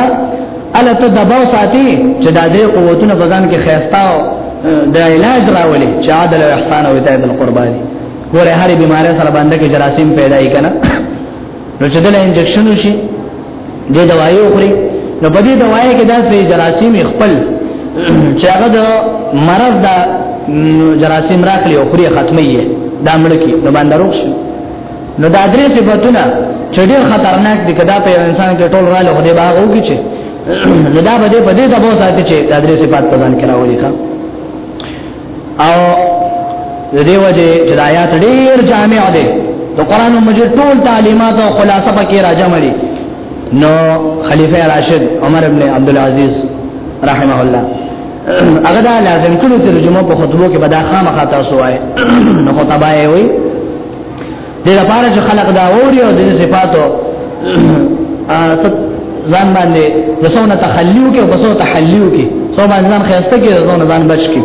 الا ته دباو ساتي چې دا درې قوتونه په ځان کې خيستاو د علاج راولي چې عادل او احسان او هدایت القرباني ګوره هرې بیماری سره باندې کې جراثیم پیدا یې کنه نو چې دل انجکشن وشي د دوايي خوري نو په دې دوايي کې دا سي جراثیم خپل چې هغه د مرض دا جراثیم راخلي او خوري ختمي دا مړ کی نو باندې روغ شي نو دا درې صفاتونه چې ډېر خطرناک دي کدا په انسان کې ټول رااله خو دې باغ وږي چې نو دا به دې په دې دبو ساتي چې دا درې صفات په ځان کې راولي ښا او د دې وجه چې د آیات ډیر جامع دی د قران مجید ټول تعلیمات او خلاصه پکې راجمع دي نو خلیفہ راشد عمر ابن عبد العزيز رحمه الله هغه دا لازم کړو ترجمه په خطبو کې بدا خامخا تاسو وای نو خطبه یې وای دې لپاره چې خلق دا ووري او دې صفاتو ځان باندې د څونه تخلیو کې او د څونه تحلیو کې څو باندې ځان خیسته کې د څونه ځان بچ کې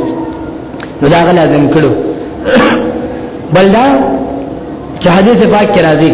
نو دا غل لازم کړو بلدا چې حدیث پاک کې راځي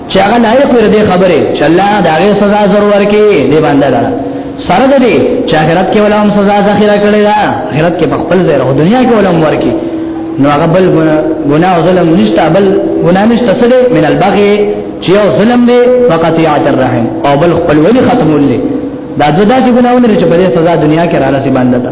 چې هغه لایق ور دي خبره چې الله دا غي سزا ضرور کې دی باندې دا سره دې چې آخرت کې ولا هم سزا ذخیره کړی دا آخرت کې په خپل ځای او دنیا کې ولا هم ورکی نو هغه بل ګناه او ظلم نشته بل ګناه نشته سره من البغي چې یو ظلم دی فقط یعت الرحم او بل خپل ولی ختمول دی دا دغه ګناونه چې په دې سزا دنیا کې را رسي باندې تا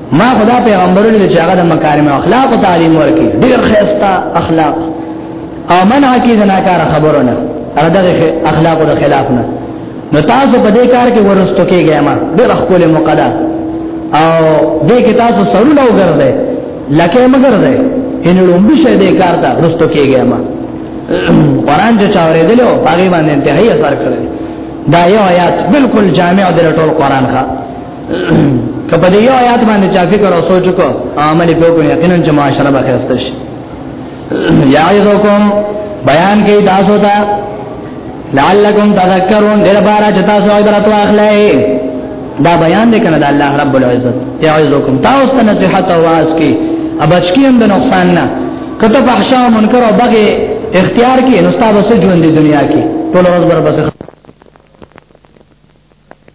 ما خدا پیغمبر له چې هغه د مکارم اخلاق او تعلیم ورکړي ډیر خستا اخلاق او منع کی د ناکار خبرونه هغه د اخلاق او خلاف نه نو تاسو په دې کار کې ورستو کېږئ ما ډیر خپل مقدا او دې کې تاسو سرونه وګرځئ لکه مګر ده ان لومبي شه دې کار ته رستو کېږي ما قران چې چاورې دلو باغی باندې انتهایی اثر کړی دا یو آیات بالکل جامع دی ټول قران ښا کپه دی یو آیات باندې چا فکر او سوچ کو عمل په کو یقینا چې معاشره به خسته شي یا یذکم بیان کې تاسو ته لعلکم تذکرون دیر بارا چې تاسو عبرت واخلئ دا بیان دی کنه د الله رب العزت یعذکم تاسو ته نصيحت او واعظ کې ابچکی هم د نقصان نه کته فحشا منکر او بغي اختیار کې نو تاسو ژوند د دنیا کې ټول ورځ بر بس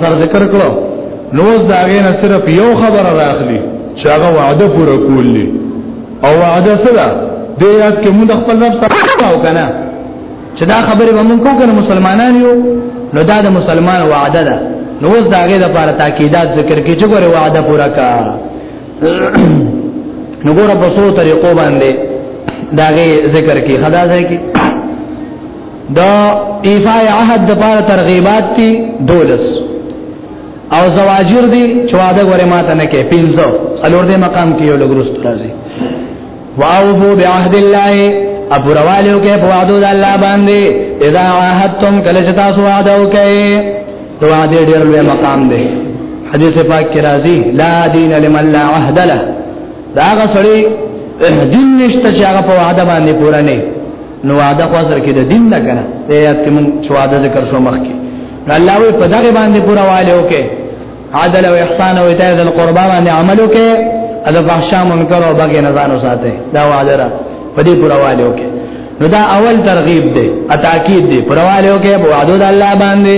سره ذکر کړو نو اوس دا غي نه صرف یو خبر راخلی چې هغه وعده پوره کولی او وعده سره د یاد کې موږ خپل رب سره او کنه چې دا خبره به موږ کو کنه مسلمانان یو نو دا د مسلمان وعده ده نو اوس دا غي د لپاره تاکیدات ذکر کې چې ګوره وعده پوره کا نو ګوره په څو طریقو باندې داغه ذکر کی خدا ځای کی دا ایفای عهد د پاره ترغیبات تی دولس او زواجر دی چواده غره ماته نه کې پینځو څلور دې مقام کې یو لګرست راځي واوفو بعهد الله ابو روالیو کې په وعده د الله باندې اذا عهدتم کله چې تاسو وعده وکړي نو وعده ډېر لوی مقام دی حدیث پاک کې راځي لا دین لمن لا عهد له دا هغه سړی دین نشته چې هغه په وعده باندې پوره نه نو وعده خو سره کې د دین نه کنه ته یاد کې مونږ چې وعده ذکر شو مخ کې الله وي په دغه باندې پوره والي وکړي عدل او احسان او ایتاء ذل قربا باندې عمل وکړي اذا فحشا منکر او بګې نه ځانو ساته دا وعده را پدې پرواله وکړي نو دا اول ترغیب دی اتاکید دی پرواله وکړي په وعده د الله باندې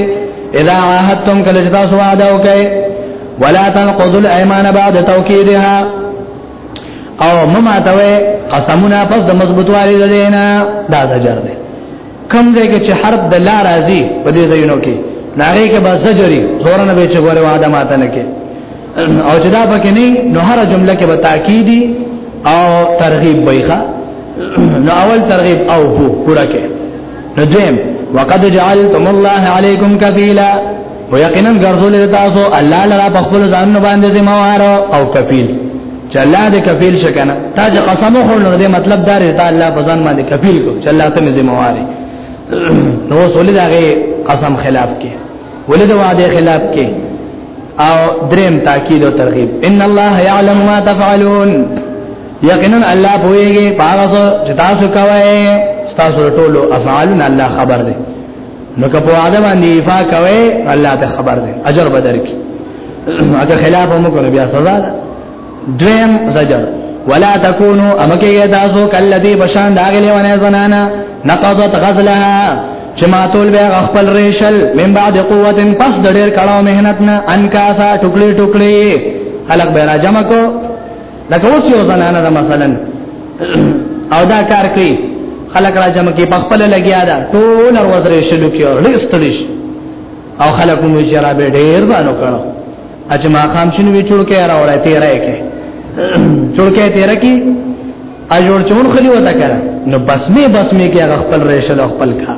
اذا عاهدتم کله چې تاسو وعده وکړي ولا تنقضوا الايمان بعد توكيدها او مما توي قسمنا پس د مضبوطوالي د دینه دا زجر دی کم ځای کې چې حرف د لا راځي په دې ځایونو کې ناره کې بس زجری زورن به چې غوړې واده ماته نه کې او چې دا پکې نه نو هر جمله کې به تاکیدی او ترغیب ویخه نو اول ترغیب او هو پورا کې نو دیم وقد جعلتم الله علیکم کفیلا او یقینا ګرځولې تاسو الله لرا په خپل ځان باندې ذمہ وار او کفیل چې الله دې کفیل شکنه تا چې قسم خور نو دې مطلب دار ته الله په ځان باندې کفیل کو چې الله ته ذمہ وار نو سولې دغه قسم خلاف کې ولې د وعده خلاف کې او دریم تاکید او ترغیب ان الله يعلم ما تفعلون یقینا الله پوهیږي پاغه چې تاسو کوی تاسو ټول افعالون الله خبر دی نو که په وعده باندې ایفا کوي الله ته خبر دی اجر بدر کی اگر خلاف هم کوي بیا سزا ده دویم زجر ولا تکونو امکه تاسو کلذي بشان داغلی ونه زنانا نقضت غزلها چې ما تول بیا خپل ریشل من بعد قوت پس د ډېر کړهو مهنت نه انکاسا ټوکلي ټوکلي خلق به را جمع کو لکه اوس یو زنانه ده مثلا او دا کار کوي خلک را جمع کې پخپل لګیا ده ټول ورځ رې شلو کې لستړي او خلکو مې جرا به ډېر باندې کړو اچ ما خام شنو وی چړکه را وړه تیرې کې چړکه تیرې کې ا جوړ چون خلی وتا کړه نو بس می بس می کې هغه خپل ریشل خپل کا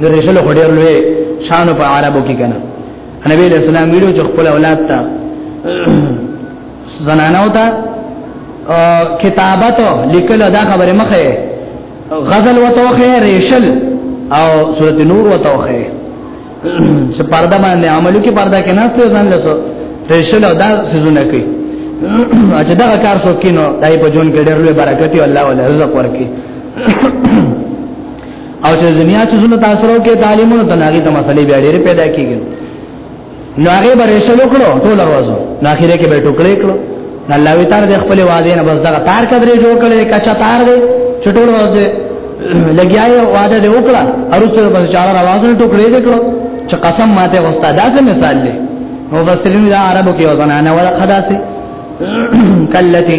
نو ریشل خډیر لوی شان په عربو کې کنه نبی علیہ السلام ویلو چې خپل اولاد ته زنانو ته کتابت لیکل دا خبره مخه غزل وتوخه ریشل او سورۃ نور وتوخه چې پرده باندې عملو کې پرده کې نه ستو ځان لسو ریشل او دا سيزونه کوي اجه دا کار څوک کینو دای په جون کې ډېر لوی برکت او الله ولې رزق ورکړي او چې دنیا چې زونه تاسو راو کې تعلیمونو ته ناګه د مسلې بیا ډېر پیدا کیږي نو هغه به رسول کړو ټول ورځو نو اخیره کې به ټوکړې کړو الله وی تعالی د خپل وعده نه بس دا تار کبرې جوړ کړل کچا تار دې چټول ورځه لګیاي وعده دې وکړه اروسره بس چار راواز نه ټوکړې دې کړو چې قسم ماته وستا دا څه مثال دی مفسرین دا عربو کې وزنانه ولا خداسه کلته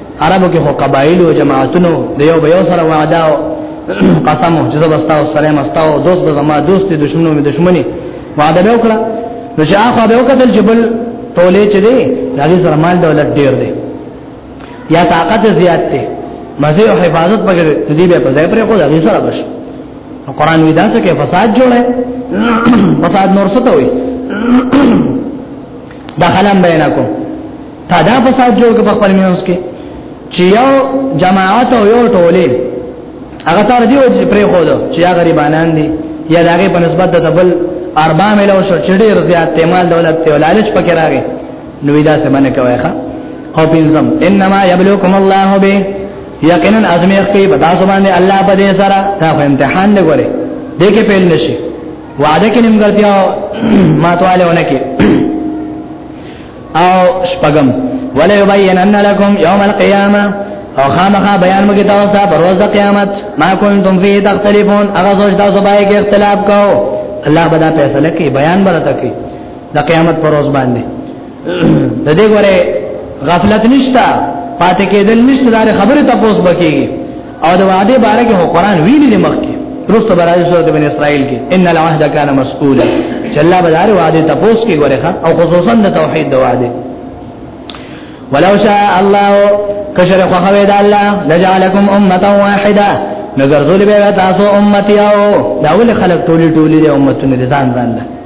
عربو کې خو قبایل او جماعتونو د یو به یو سره وعده او قسم چې زه بستا او سره مستا او دوست به زما دوست دي دشمنو می دشمني وعده به وکړه نو چې هغه به وکړل چې بل ټولې چې دی هغه سره مال دولت ډیر دی یا طاقت زیات دی مزه او حفاظت پکې دې به په ځای پرې خو دا غي سره بش قرآن وی دا څه کې فساد جوړه فساد نور څه ته وي دا خلام بیان کو تا دا فساد جوړ کړ په خپل مینس کې چې یو جماعت او یو ټوله هغه تر دې وځي پرې خو دا چې هغه غریبانان دي یا دغه په نسبت د بل اربا ملو شو چې ډېر زیات تمال دولت ته لالچ پکې راغی نو دا څه باندې کوي ښا او پینځم انما یبلوکم الله به یقینا ازمیخ کی بتا سبحان الله په دې سره دا امتحان دی ګوره دې کې پیل نشي وعده کې نیمګړتیا ماتواله ونکي او شپغم ولا یبینن لکم یوم القیامه او خامخا بیان مګی تاسو ته پر ورځ قیامت ما کنتم فی تختلفون هغه سوچ تاسو باندې کې اختلاف کو الله بدا فیصله کوي بیان برته کوي د قیامت پر ورځ باندې د دې غره غفلت نشتا پاتې کېدل نشته دا خبره تاسو بکیږي او د وعده باره کې قرآن ویلي دی مخکې رسو برای سورته بن اسرائیل کې ان العهد کان مسئولا چې الله بدار وعده تاسو کې غره او خصوصا د توحید د وعده ولو شاء الله کشر خوخوی دا الله لجعلکم امه واحده نګرځول به تاسو امتیاو دا ول خلق ټولی ټولی د امتونو ځان ځان له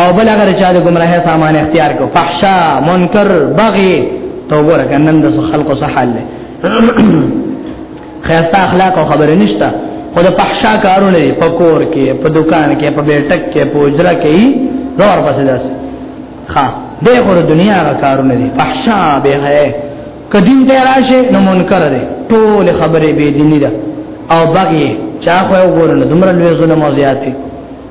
او بل هغه چې د گمراهۍ سامان اختیار کو فحشا منکر بغي تو ګور کنن د خلکو سحال له خیرسته اخلاق او خبره نشته خو د فحشا کارونه په کور کې په دکان کې په بیٹک کې په اجرا کې دور پسې داس ها دغه د دنیا غا کارونه دي فحشا به هه کدین ته راشه نو منکر دي ټول خبره به دیني ده او بغي چا خو وګورنه دومره لوی ظلم او زیاته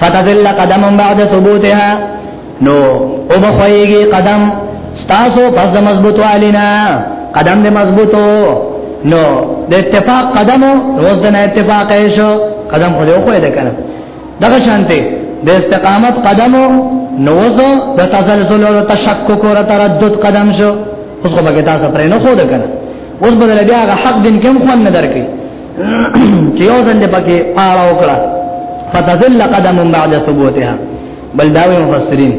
فتذل قدم بعد ثبوتها نو او بخویږي قدم ستاسو پس مضبوط والینا قدم دې مضبوطو نو د اتفاق قدم روز د اتفاق شو قدم خو دې خو دې کنه دغه شانته د استقامت قدم نو وزو د تزلزل او تشکک او تردد قدم شو اوس خو بګی تاسو پرې نه خو ده کنه اوس بدل بیا غ حق دین کوم خو نه درکې چې یو ځل پکې پاړه وکړه فتذل قدم بعد ثبوتها بل داوی مفسرین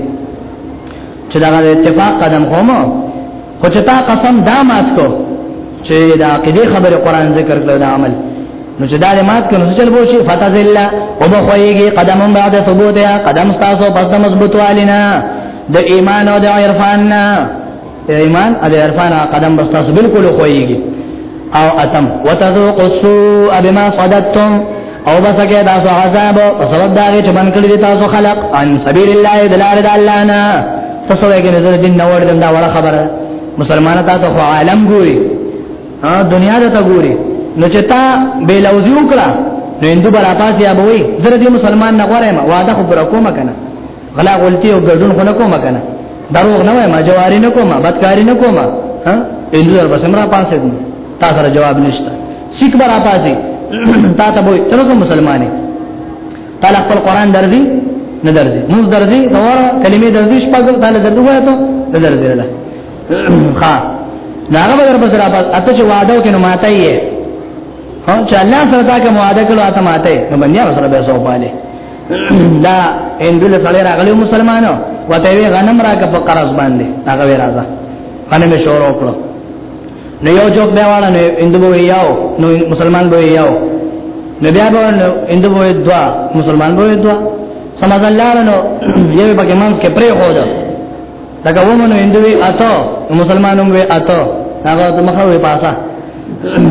چې دا غره اتفاق قدم کومو خو چې تا قسم دا مات کو چې دا کدي خبره قران ذکر کړو دا عمل نو چې دا مات کړو چې چل بوشي فتذل او بخويږي قدم بعد ثبوتها قدم تاسو پس مضبوط والینا د ایمان او د عرفان نه ایمان ا دې عرفان قدم بس تاسو بالکل خوېږي او اتم وتذوقوا السوء بما صددتم او بس کې تاسو عذاب او سبب دا چې من کړی تاسو خلق ان سبیل الله دلار د الله نه تاسو وګورئ نظر دین نوړ دم دا وړه خبره مسلمان ته ته عالم ګوري ها دنیا ته ګوري نو چې تا به لوزي وکړه نو هندو برا پاسه ابوي زره دې مسلمان نه غواړم واده خو پر کومه کنه غلا غلطي او ګډون خو نه کوم کنه دروغ نه وایم جواری نه کوم بدکاری نه کوم ها هندو در بسم را پاسه تا سره جواب نشته سیک برا پاسه تا ته وای تر کوم مسلمانې تعالی خپل قران درځي نه درځي موږ درځي اور کلمې درځي شپږ تعالی درځي وای ته نه درځي له ها ناغه بدر بسر اپاس اته چې وعده وکړو ماته یې ها چې الله سره تا کوم وعده کړو اته ماته نو باندې سره به سو پاله دا اندل سره راغلی مسلمانو وته وی غنم راکه په قرض باندې هغه وی راځه غنم شروع کړو نو یو جوک به واړه نو اندو به یاو نو مسلمان به یاو نو بیا به نو اندو به دوا مسلمان به دوا سمازلار نو یو پکې مانس کې پرې هو لکه ومنو هندوی اته مسلمانوم وی اته هغه ته مخه وی پاسا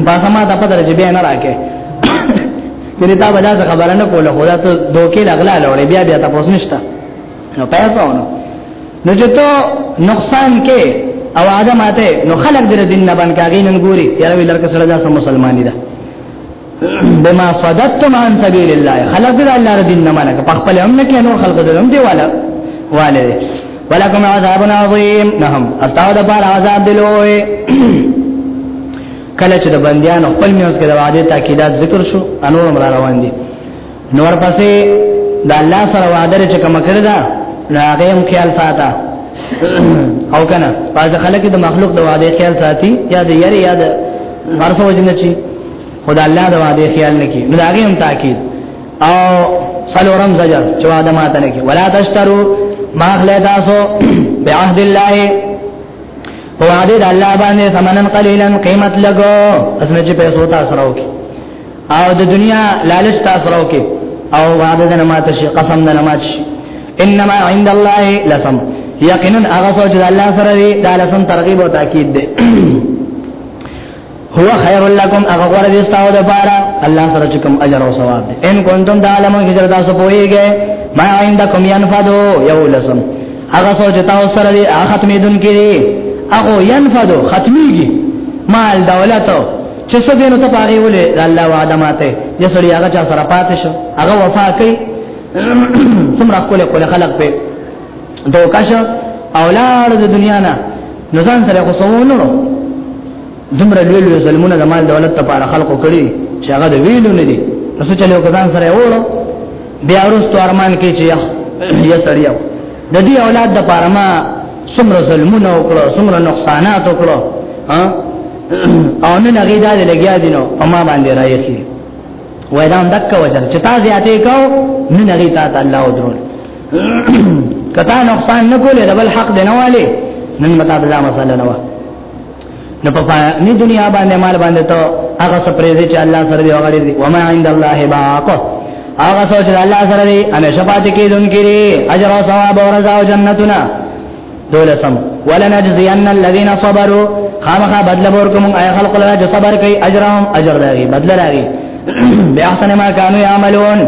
پاسا ما ته پدره چې بیا نه راکې یعنی تا بدا څه خبره نه کوله خدا ته دوکې لغلا لوري بیا بیا تاسو نشته نو پیسو نو نو چې ته نقصان کې او ادم اته نو خلق دې دین نه باندې کاږي نن ګوري یاره ولر کسره دا مسلمانې ده بما صددتم عن سبيل الله خلق دې الله دین نه منه په خپل هم نه کې نور خلق دې هم دی والا والي ولكم عذاب عظيم نهم استاو د بار عذاب دلوي کله چې د بندیانو خپل میوس کې د وعده تاکیدات ذکر شو انور مر روان دي نور پسې د الله سره وعده چې کوم کړی دا هغه هم خیال ساته او کنه پاز خلک د مخلوق د وعده خیال ساتي یا د یری یا د ورسو وجنه چی خدا الله د وعده خیال نکي نو دا هم تاکید او سلورم زجر چې وعده ماته نکي ولا تشترو ما خلا تاسو بعهد الله وعده الله باندې ثمنن قليلا قیمت لګو اسمه چې پیسو تاسو راوکي او د دنیا لالچ تاسو راو کې او وعده د نمات شي قسم د نمات شي انما عند الله لسم یقینا هغه سوچ د الله سره دی دا لسم ترغیب او تاکید دی هو خیر لکم هغه غره دي تاسو د پاره الله سره چې کوم اجر او ثواب دی ان کنتم تعلمون چې تاسو پوهیږئ ما عندکم ينفدو یو لسم هغه سوچ تاسو سره دی ختمې دن کې هغه ينفدو ختميږي مال دولت چې څه دینو ته پاره ولې د الله وعده ماته یې سړی هغه چا سره پاتې شو هغه وفا کوي څومره کوله کوله خلق په دوکاش اولاد د دنیا نه نزان سره خو سوونو دومره لوی لوی ظلمونه د مال دولت ته پاره خلقو کړی چې هغه د ویلو نه دي نو څه چلو کزان سره وړو بیا ورستو ارمان کوي چې یا سړیو د دې اولاد د پاره ما څومره ظلمونه وکړو څومره نقصانات وکړو ها او نن هغه دا لګیا دي نو ما باندې راځي وای دا دک وجل چې تا زیاتې کو نن هغه تا ته الله ودرول کتا نقصان نه کولې د بل حق دی نه والي نن متا بلا مسله نه و نو په پای دنیا باندې مال باندې ته هغه سپریزي چې الله سره دی وغړي دي وما عند الله باق هغه سوچ الله سره دی همیشه پاتې کیدونکې اجر او ثواب او رضا او جنتونه دولسم ولنجزين الذين صبروا خامخا بدل ورکوم اي خلق الله جو صبر کوي اجرهم اجر داري بدل داري بیا احسن ما كانوا يعملون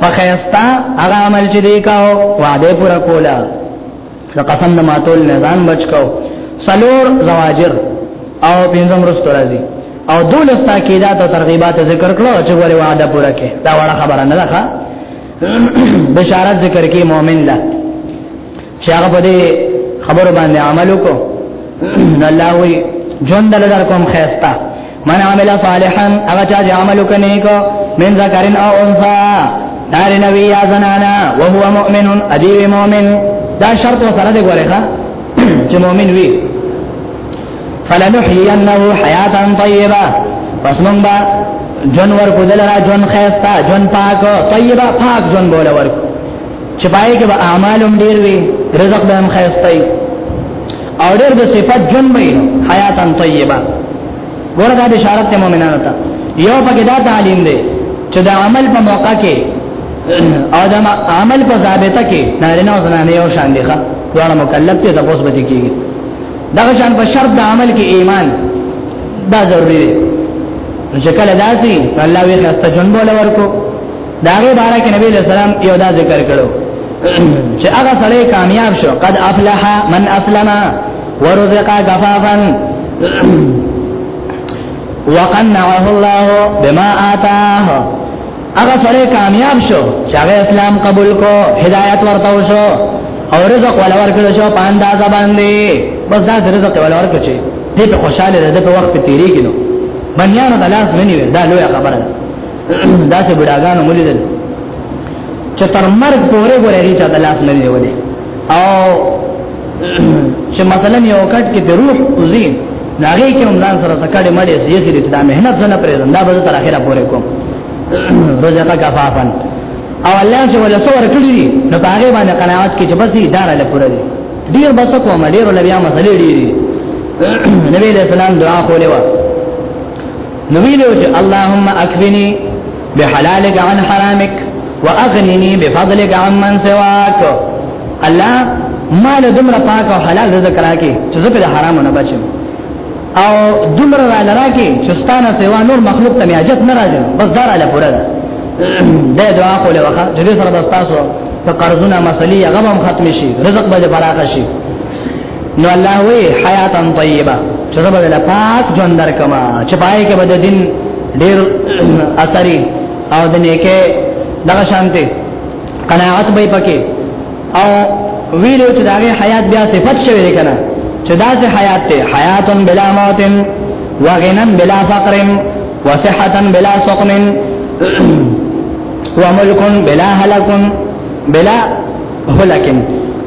فخيستا هغه عمل چې دی کاو وعده پورا کولا قسم نه ماتول نه ځان بچ کو سلور زواجر او پنځم رستو راځي او دولس تاکیدات او ترغیبات ذکر کړو چې ولې وعده پورا کې دا وړه خبره نه ده بشارت ذکر کې مؤمن لا چې هغه په دې خبرو باندې عمل وکړو نو الله وی جون دل در کوم خیستا من عمل صالحا هغه چې عمل وکني کو من ذکرن او انثى نار نبی یا زنانا وهو مؤمن ادیب مؤمن دا شرط سره دی ګوره ښا چې مؤمن وي فلنحيينه حياه طيبه پس مونږ با جون ورکو دلرا جون خیستا جون پاک طیبه پاک جون بوله ورکو چې پای کې به اعمال هم ډیر وي رزق به هم خیرستای او ډیر د صفات جون وي حیات طیبه ګوره دا بشارت ته مؤمنانو ته یو پکې دا تعلیم دی چې د عمل په موقع کې او د عمل په ضابطه کې نارینه او زنانه یو شان دي ښه ټول مکلف دي تاسو به کېږي دا شان په شرط د عمل کې ایمان دا ضروری دی چې کله داسي الله وی خسته جون بوله ورکو دا غي بارا کې نبی له سلام یو دا ذکر کړو چې هغه سړی کامیاب شو قد افلح من اسلم ورزق غفافا وقنعه الله بما آتاه هغه سره کامیاب شو چې هغه اسلام قبول کو هدایت ورته شو او رزق ولا ورکړ شو پانداز باندې بس دا رزق ولا ورکړ چې دې په خوشاله ده په وخت تیری کینو بنیانو د لاس ونی دا لوی خبره ده دا چې بډاګانو مولې دل چې تر مرګ پورې ګورې چې د لاس نه نیولې او چې مثلا یو کټ کې د روح وزي داغه کې هم ځان سره سکړې مړې زیې سره چې دا مهنت زنه پرې دا به تر اخره پورې کوم رزقا کفافن او الله چې ولا څور کړی دي نو هغه باندې قناعت کې چې بس دې دار له پوره دي ډیر بس کوم ډیر لبیا مسلې ډیر نبی له سلام دعا خولې و نو ویلو چې اللهم اکفنی بحلالک عن حرامک واغننی بفضلک عن من سواک الله مال دمر پاک او حلال رزق راکې چې زه په حرامو نه بچم او دمر را لراکې چې ستانه سوا نور مخلوق ته میاجت نه راځي بس دار علی پوره ده دا دعا خو له وخت چې سره بس تاسو ته قرضونه مسلې هغه هم ختم شي رزق به برابر شي نو الله وی حیاتا طیبه چې زه به پاک ژوند درکما چې پای کې به د دین ډیر اثرې او د نیکه دغه شانته قناعت به پکې او ویلو چې داغه حیات بیا صفت شوی دی کنه چې دا چې حیات ته حیات بلا موت و غنا بلا فقر و صحه بلا سقم و ملک بلا هلاك بلا هو لكن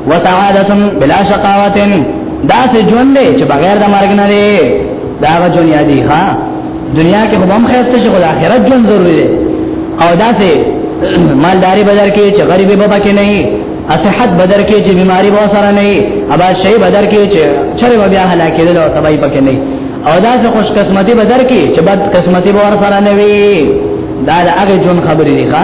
وسعادت بلا شقاوت دا سه جون دی چې بغیر د مرګ نه دی دا غو جون یادی ها دنیا کې هم خیرته شي خدای آخرت جون ضروری دی او دا سه مالداری بدر کې چې غریب به پکې نه وي صحت بدر کې چې بیماری به سره نه وي ابا شی بدر کې چې چرې بیا هلاکې دل او تبای پکې نه او دا سه خوش قسمتي بدر کې چې بد قسمتي به ور سره نه وي دا د هغه جون خبرې دي ښا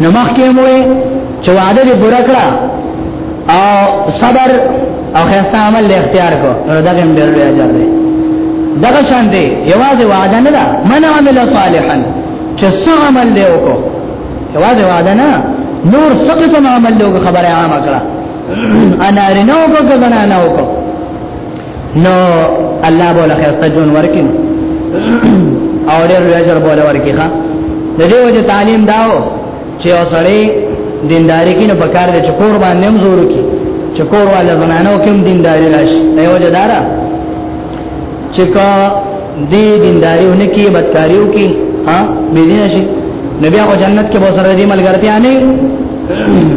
نو مخکې مو چې وعده دې پوره کړه او صبر او خیرسته عمل له اختیار کو نو دا هم ډېر لوی اجر دی دغه شان دی یوازې وعده نه ده من عمل صالحا چې څو عمل دی وکړو یوازې وعده نه نور څه قسم عمل دی خبره عامه کړه انا رینو کو کنا نه وکړو نو الله بوله خسته جون ورکین او ډېر اجر بوله ورکی ښا د دې وجه تعلیم داو چې اوسړي دینداری کې نه پکار دي چې کور باندې هم زور کی چې کور والا زنانو کوم دینداری راشي دی وجه دارا چې کا دې دینداری ونکي بدکاریو کې ها به دې نشي نبي هغه جنت کې به سره دې ملګرتیا نه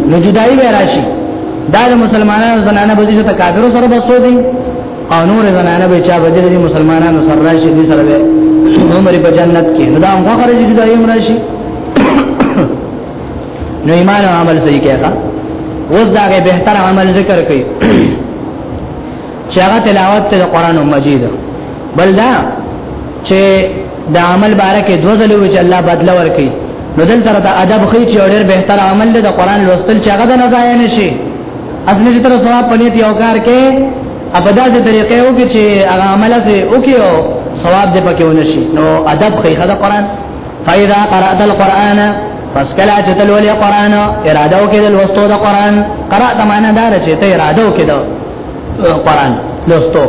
نو جدای به راشي دا د مسلمانانو زنانه به دې ته کافرو سره بسو دي او نور زنانه به چا به دې مسلمانانو سره راشي دې سره به عمر په جنت کې نو دا هغه خرج دي دا یې مرشي نو ایمان او عمل صحیح کېږي اوس دا به بهتر عمل ذکر کوي چې هغه تلاوت ته قرآن مجید بل دا چې د عمل باره کې دوه ځله وی چې الله بدل ورکړي نو دل تر ته ادب خې چې ډېر بهتر عمل دی د قرآن لوستل چې هغه د نه ځای نشي اصلي چې تر ثواب پنيت یو کار کې ابدا دې طریقې وو کې چې هغه عمل سه وکيو ثواب دې پکې ونشي نو ادب خې خدا قرآن فإذا قرأت القرآن پس کله چې تلولې قرآن اراده وکړي د لوستو د قرآن قرأت معنا دار چې ته اراده وکړي قران لوستو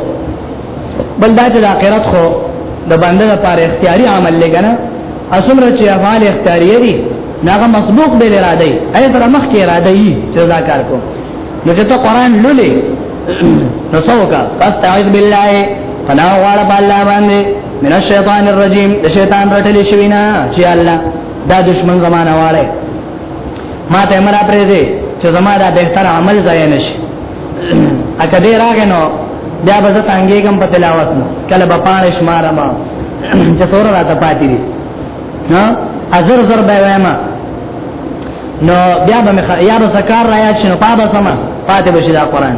بل دا چې د آخرت خو د بنده لپاره اختیاري عمل لګنه اسمره چې افعال اختیاري دي ناغه مسبوق به اراده ای اې تر مخ کې اراده ای چې دا کار کو نو چې ته قران لولې نو څوکا فاستعذ بالله فنا غواړه په الله باندې من الشیطان الرجیم د شیطان رټل شوی نه چې الله دا دشمن زمانہ واړی ما ته امر پرې دې چې زما دا بهتر عمل ځای نشي اکه دې راغې نو بیا به زه تانګېږم په تلاوت نو کله به پانه شمار ما چې سور راته پاتې دي ها ازر زر به وایم نو بیا به مخ یا به سکار را یاد شنو پابه سما پاتې بشي دا قران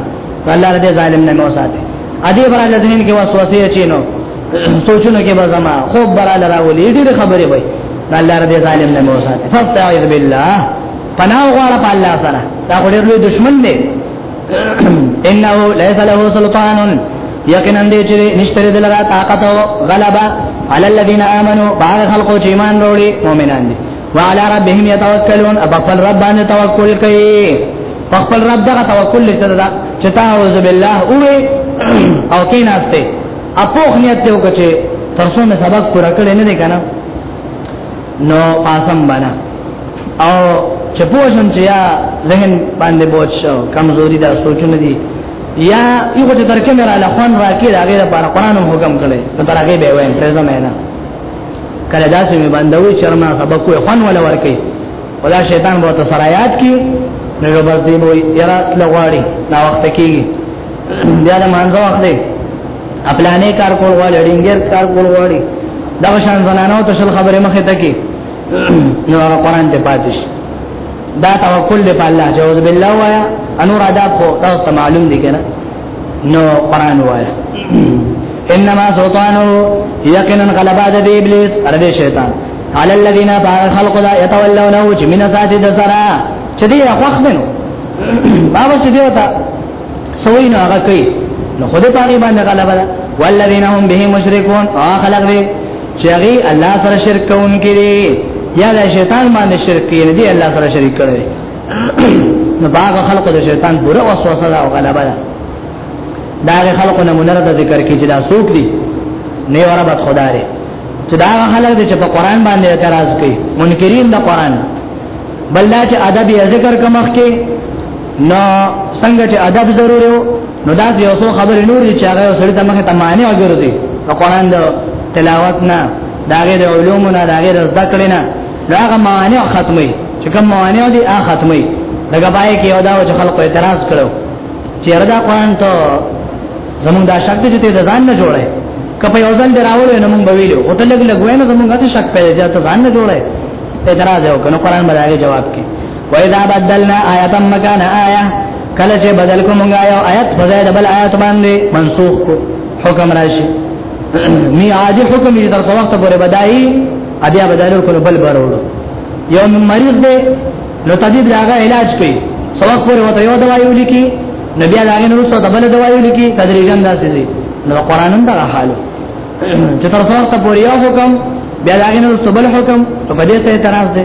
الله دې ظالم نه مو ساتي ادي برا لذین کې وسوسه چینو سوچونه کې به زما خوب برا لراولې ډېر خبرې وای الله دې ظالم نه مو ساتي فاستعذ بالله پناه غواړه په الله سره دا غوړې لوی دشمن دی انه ليس له سلطان یقینا دې چې نشته دې لرا طاقت او غلبا علی الذين امنوا باغ خلقو چې ایمان وروړي مؤمنان دي وعلى ربهم يتوکلون ابقل رب باندې توکل کوي خپل رب دغه توکل لته دا چې تعوذ بالله او او کیناسته اپوخ نیت ته وکړي ترڅو مې سبق پورا کړی نه دی کنه نو قاسم بنا او چې پوښم چې یا ذهن باندې بوج شو کمزوري دا سوچونه دي یا یو چې تر کمره له خوان راکې دا غیر پر قران حکم کړي نو تر هغه به وایم پرځم نه کله دا چې باندې چرما سبق کوی خوان ولا ورکې ولا شیطان به تسرایات کی نو بس دی وو یرا لغواړي دا وخت کېږي بیا د مانځو اخلي خپلانې کار کول غواړي ډینګر کار کول غواړي دا شان زنانو ته شل خبره مخه ته کې نو هغه قران ته پاتش دا توکل دی په الله جوز بالله وایا انور ادا کو تاسو ته معلوم دی کنه نو قران وایا انما سلطانو یقینا غلبا د ابلیس ار دې شیطان قال الذين خلق لا يتولونه من ساتي دسرا چې دې خوښ منو بابا چې دې وتا سوی نو هغه کوي نو خدای پاغي باندې غلبه ده والذین هم به مشرکون او خلق دې چې هغه الله سره شرک کوونکي دي یا د شیطان باندې شرک کوي دي الله سره شریک کړي نو باغ خلق د شیطان پوره وسوسه ده او غلبه ده دا خلق نمونه د ذکر کې چې دا سوق دي نه وربت خدای چې دا خلک چې په قران باندې اعتراض کوي منکرین د قران بلدا چې ادب یې ذکر کومخ کې نو څنګه چې ادب ضرور یو نو دا یو څو خبرې نور دي چې هغه سړی ته مخه ته معنی وګرځي نو قران د تلاوت نه داغه د علوم نه داغه د ذکر نه داغه معنی ختمي چې کوم معنی دي هغه ختمي دغه پای کې یو دا چې خلک اعتراض کړو چې ردا قران ته زمونږ دا شک دي چې د ځان نه جوړه کپه یو ځل دراول نه مونږ بویلو او ته لګ لګ وینې زمونږ ته شک پیدا چې ته ځان نه جوړه اعتراض وکړو قران باندې جواب کې وإذا بدلنا آية مكان آية کله چې بدل کو مونږه یو آیت په ځای د بل آیت باندې منسوخ کو حکم راشي می عادي حکم یې تر څو وخت پورې بدایي بیا بدلو کول بل برولو یو مریض دی نو طبيب داغه علاج کوي څو وخت پورې وته یو دوا یو لیکي نبی هغه نو څو دبل دوا یو لیکي تدریجا داسې دي نو قران هم دا حالو چې تر څو وخت پورې یو حکم بیا هغه نو څو بل حکم ته په دې ته اعتراض دی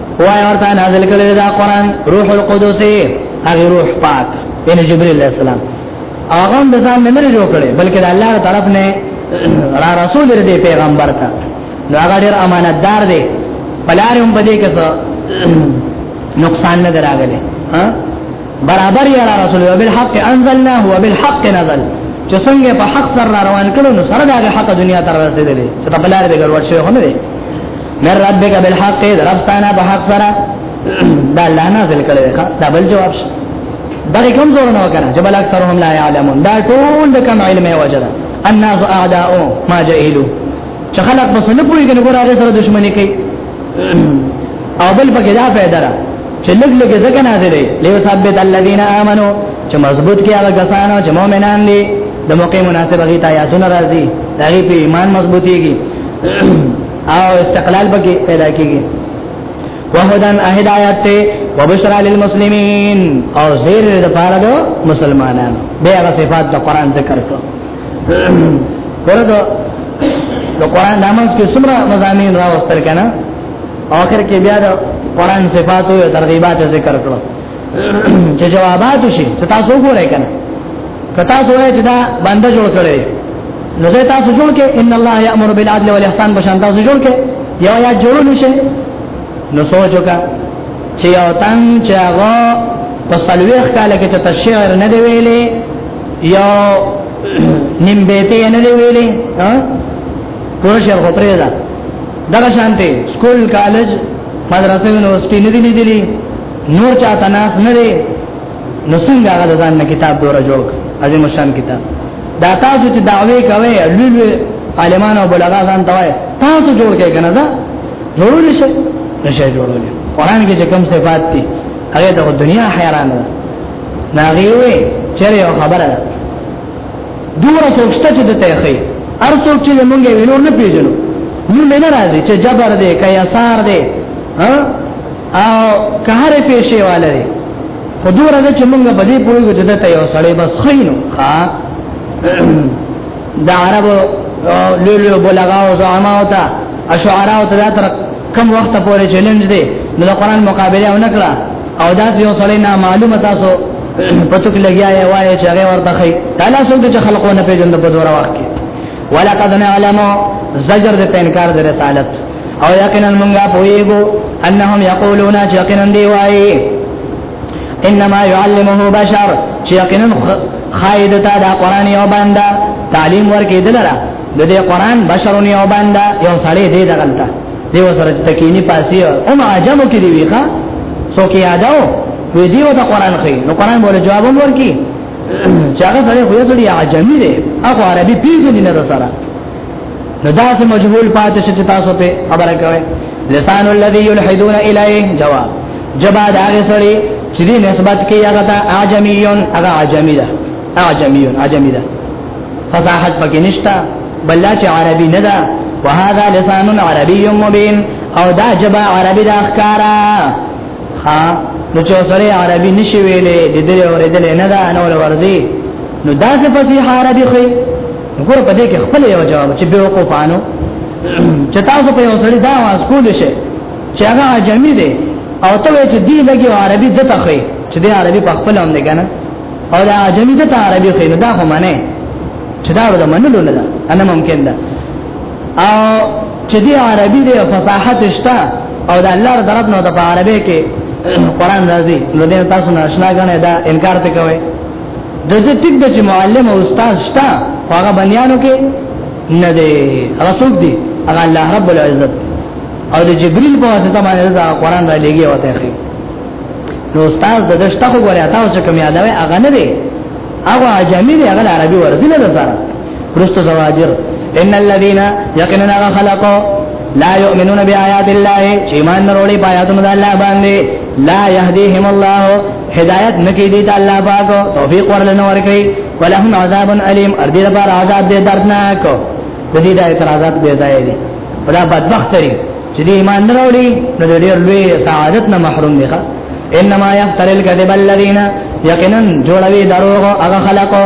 وای ورته نازل کړی دا قران روح القدس هغه روح پاک ان جبريل عليه السلام هغه د ځان نه نه جوړ کړي بلکې د الله طرف نه را رسول دې پیغمبر ته نو هغه ډېر امانتدار دی بلارم بده کې څه نقصان نه دراغله ها برابر یا رسول الله بالحق انزلناه وبالحق نزل چې څنګه په حق سره روان کړو نو سره د حق دنیا تر رسیدلې چې په بلاره دې ګرځول شوی هونه من ربک بالحق ربستانا بحق سره دا الله نازل کړی ښا دا بل جواب شي دا کوم زور نه وکړه جبل اکثرهم لا يعلمون دا ټول د کم علم وجد الناس اعداء ما جهلوا چې خلک بس نه پوهیږي نو ګوره سره دښمنی کوي او بل پکې دا فائدہ را چې لګ لګ ځکه نازل دی لیو ثابت الذين امنوا چې مضبوط کې هغه کسانو چې مؤمنان دي د موقع مناسب غي ته یادونه راځي دا غي په ایمان مضبوطيږي او استقلال بګي پیدا کیږي وهدن اهدایت ته وبشرا للمسلمین او زیر د پاره دو مسلمانانو به هغه صفات د قران ذکر کړو ورته د قران نامه کې څومره مزامین راوستل کنه اخر کې بیا د قران صفاتو ترغیبات ذکر کړو چې جوابات شي چې تاسو وګورئ کنه کتا سوې چې دا بنده جوړ کړي نو زه تاسو جوړ کې ان الله یامر بالعدل والاحسان بشان تاسو جوړ کې یو یا جوړ نشي نو سوچو کا چې یو تن چې هغه په سلويخ کاله کې ته شعر نه دی ویلي یو نیم بیته نه دی ویلي ها پوره شعر خو پرې ده دغه شانته سکول کالج مدرسې یونیورسيټي نه دی لیدلي نور چا تناس نه دی نو څنګه هغه ځان نه کتاب دوره جوړ عظیم شان کتاب دا تاسو چې دعوی کوي لولو عالمان او بلغا ځان توای تاسو جوړ کې کنه دا جوړول شي نشه جوړول قرآن کې کوم صفات دي هغه د دنیا حیران ده ناغیوي چره یو خبره ده دوره څوکشته چې د تېخې هر څوک چې مونږه وینور نه پیژنو نو نه راځي چې جبر دی کیا سار دی ها او کار پیشې والے خو دوره ده چې موږ په دې پوری کې جدا ته یو سړی بس خینو ها دا عرب لولو بلغاو زعماو تا اشعراو تا تر کم وخت پورې چیلنج دی نو قرآن مقابله او نکړه او دا یو سړی نه معلومه تاسو پتو کې لګیا یې وایي چې هغه ورته خي تعالی سو چې خلقونه پیژند په دوره وخت کې ولقد نعلم زجر د انکار د رسالت او یقینا مونږه پویګو انهم یقولون یقینا دی وای انما يعلمه بشر چې یقینا خاید تا دا قران یو بندا تعلیم ورکې دلرا د دې قران بشرونه یو بندا یو سړی دی دغلطه دی وسره تکینی پاسی او ما جمع کې دی ویخه سو کې یادو وی دی وته قران خې نو قران بوله جواب ورکې چې هغه سره خو یې سړی عجمی دی هغه عربي پیژنې نه سره نو دا چې مجهول پاتې شي چې تاسو په خبره کوي لسان الذي يلحدون اليه جواب جبا دا غسړي چې دې نسبت کې هغه ته اعجميون هغه اعجمي ده اعجميون اعجمي ده فصاحت پکې نشتا بل چې عربي نه ده وهذا لسان عربي مبين او دا جبا عربي دا ښکارا ها نو چې سره عربي نشي ویلې د دې اورېدل نه ده نو ورځي نو دا څه فصیح عربي خو وګوره په دې کې خپل یو جواب چې به وکړو پانو چې تاسو په یو سړی دا واس کول شي چې هغه جمعي دی او ته چې دی لګي عربي دته خي چې دی عربي په خپل هم نه کنه او دا جمعي دته عربي خي دا خو معنی چې دا ورته منلو نه ده انا ممکن ده او چې دی عربي دی فصاحت شته او دا الله طرف نو د عربي کې قران راځي نو دې تاسو نه آشنا غنه دا انکار ته کوي د دې ټیک د چې معلم او استاد شته هغه بنیانو کې نه دی رسول دی هغه الله رب العزت او د جبريل په واسطه باندې دا قران را لګي او ته خي نو استاد د دشته خو غواړي تاسو چې کوم یادوي هغه نه دی هغه عجمي دی هغه عربي ورزي نه زره رستو زواجر ان الذين يقيننا خلقوا لا يؤمنون بآيات الله چې ایمان نه وروړي پایاتونه د الله باندې لا يهديهم الله هدایت نکي دي ته الله پاک توفیق ورلنه ورکړي ولهم عذاب الیم اردی لپاره عذاب دې دردناک د دې د اعتراضات به ځای دي خدا بدبخت لري چې دې ایمان نه وروړي نو دې ډېر لوی سعادت نه محروم دي انما يفتر الكذب الذين يقينا جوړوي دروغ هغه خلقو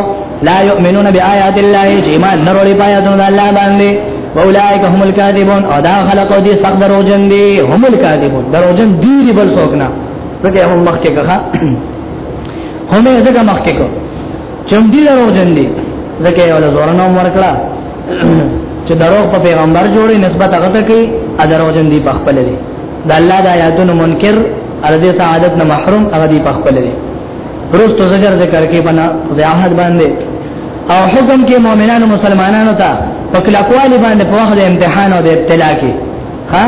لا يؤمنون بآيات الله چې ایمان نه وروړي پایاتونه د الله باندې واولائک هم الكاذبون او دا خلقو دي صدر وجن دي هم الكاذبون دروجن دي بل څوک نه دغه هم مخکې کړه هم یې دغه مخکې کو چم دي درو جن دي ځکه یو له زور نوم ورکړه چې درو په پیغمبر جوړي نسبت هغه ته کوي ا درو جن دي په خپل دي د الله د آیاتونو منکر ار دې سعادت نه محروم هغه دي په خپل دي پرستو زجر ذکر کې بنا زیاحت باندې او حکم کې مؤمنانو مسلمانانو ته په کلاکوالي باندې په وخت امتحان او د ابتلا کې ها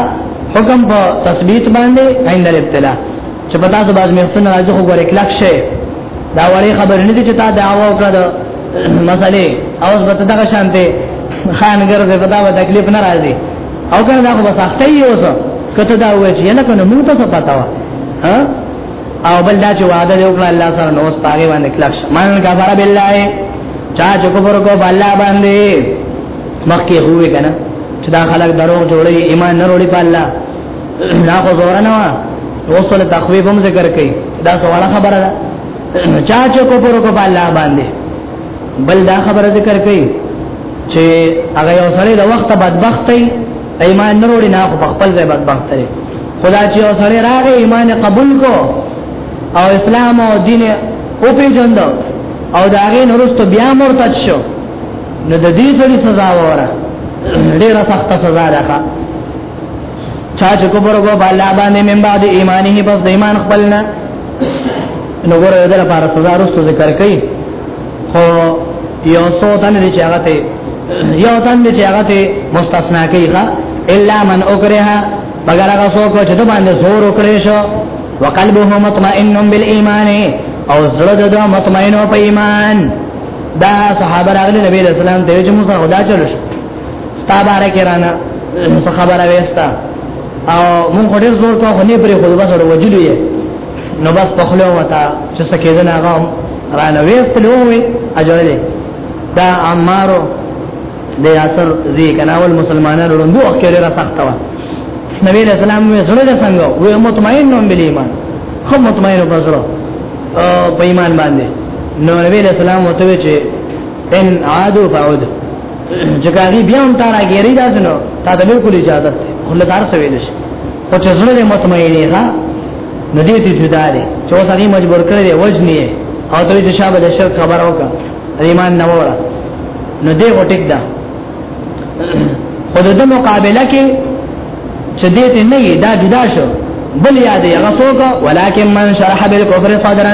حکم په تثبیت باندې عند الابتلاء چې په تاسو باندې مفتن راځي خو ګور اکلاک شي دا وړي خبر نه دي چې تا دعوا وکړه مسئله او زبت دغه شانته خان ګرځي په دا و تکلیف نه راځي او کنه دا خو سختي اوسه کته دا وایي چې لکه نو موږ ته څه پتا و ها او بل دا چې وعده دی وکړه الله سره نو سپاره باندې کلک مان کفر بالله چا چې کفر کو بالله باندې مخکې هوې کنه چې دا خلک دروغ جوړي ایمان نه وروړي په الله دا خو زور نه وا وصل تخویب هم ذکر کړي دا سواله خبره ده چا چې کو پرو کو په الله باندې بل دا خبره ذکر کړي چې هغه یو سړی د وخت بدبخت دی ایمان نه وروړي نه خو خپل ځای بدبخت دی خدا چې یو سړی راغی ایمان قبول کو او اسلام او دین او پیژندو او دا غي نورستو بیا مرتد شو نو د دې سړي سزا وره ډیره سخت سزا ده ښا چا چې کوبر کو بالا باندې من بعد ایمانه پس د ایمان خپلنا نو ګوره دې لپاره سزا رسو ذکر کړي خو یو څو تن دې چې هغه ته یو تن دې چې هغه ته مستثنا کوي ښا الا من اکره مگر هغه څوک چې د باندې زور وکړي شو وقلبه مطمئن بالایمان او زړه د مطمئنو په ایمان دا صحابه راغلي نبی علیہ السلام ته چې موسی خدا چلو شو ستا باره کې رانه څه خبره وستا او مونږ ډېر زور کوو خو نه پرې خو بس ور وجلو یې نو بس په خلو وتا چې څه کېدل هغه رانه وستلو وي اجازه دا عمارو د یاسر زی کناول مسلمانانو روندو اخیره را سخت و نبی علیہ السلام وی زړه ده څنګه وی مطمئن نوم بل ایمان خو مطمئن وبزړه په ایمان باندې نو نبی له سلام وته چې ان عادو فعود چې کاږي بیا هم تارا ګیری داسنو تا د بالکل اجازه ته خله دار سوي دي خو چې زړه دې مطمئن نه ها ندی ته جدا دي چې اوس هغه مجبور کړی دی وجنی او ته چې شابه د شر خبر اوکا ایمان نه وره نو دې وټیک دا خود د مقابله کې چې دې ته نه دا جدا شو بل یاد یې غسوک ولکن من شرح بالکفر صدرا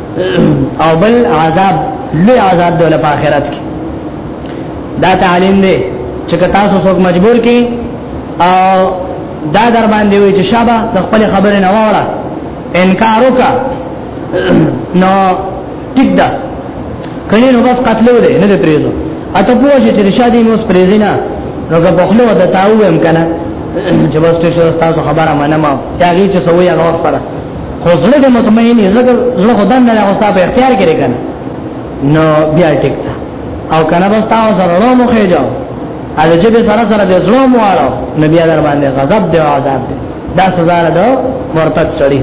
او بل عذاب لوی عذاب دی په آخرت کې دا تعلیم دی چې تاسو څوک مجبور کی او دا در باندې وي چې شابه د خپل خبره نه وره انکار وکا نو ټیک ده کله نو بس قتل ولې نه پریزو اته پوه شي چې شادي موس پریزینا نو که په خلو ده تاو هم کنه چې بس ته تاسو خبره منم یا غي چې سوي هغه وخت سره خو زړه د مطمئن زړه زړه خدای نه له اوسه په اختیار کې کنه نو بیا ټیک تا او کنه بس تاسو سره له مخه جاو ا دې به سره سره د زړه مو والو نبی در باندې غضب دی او عذاب دی دا سزا ده مرتد سړی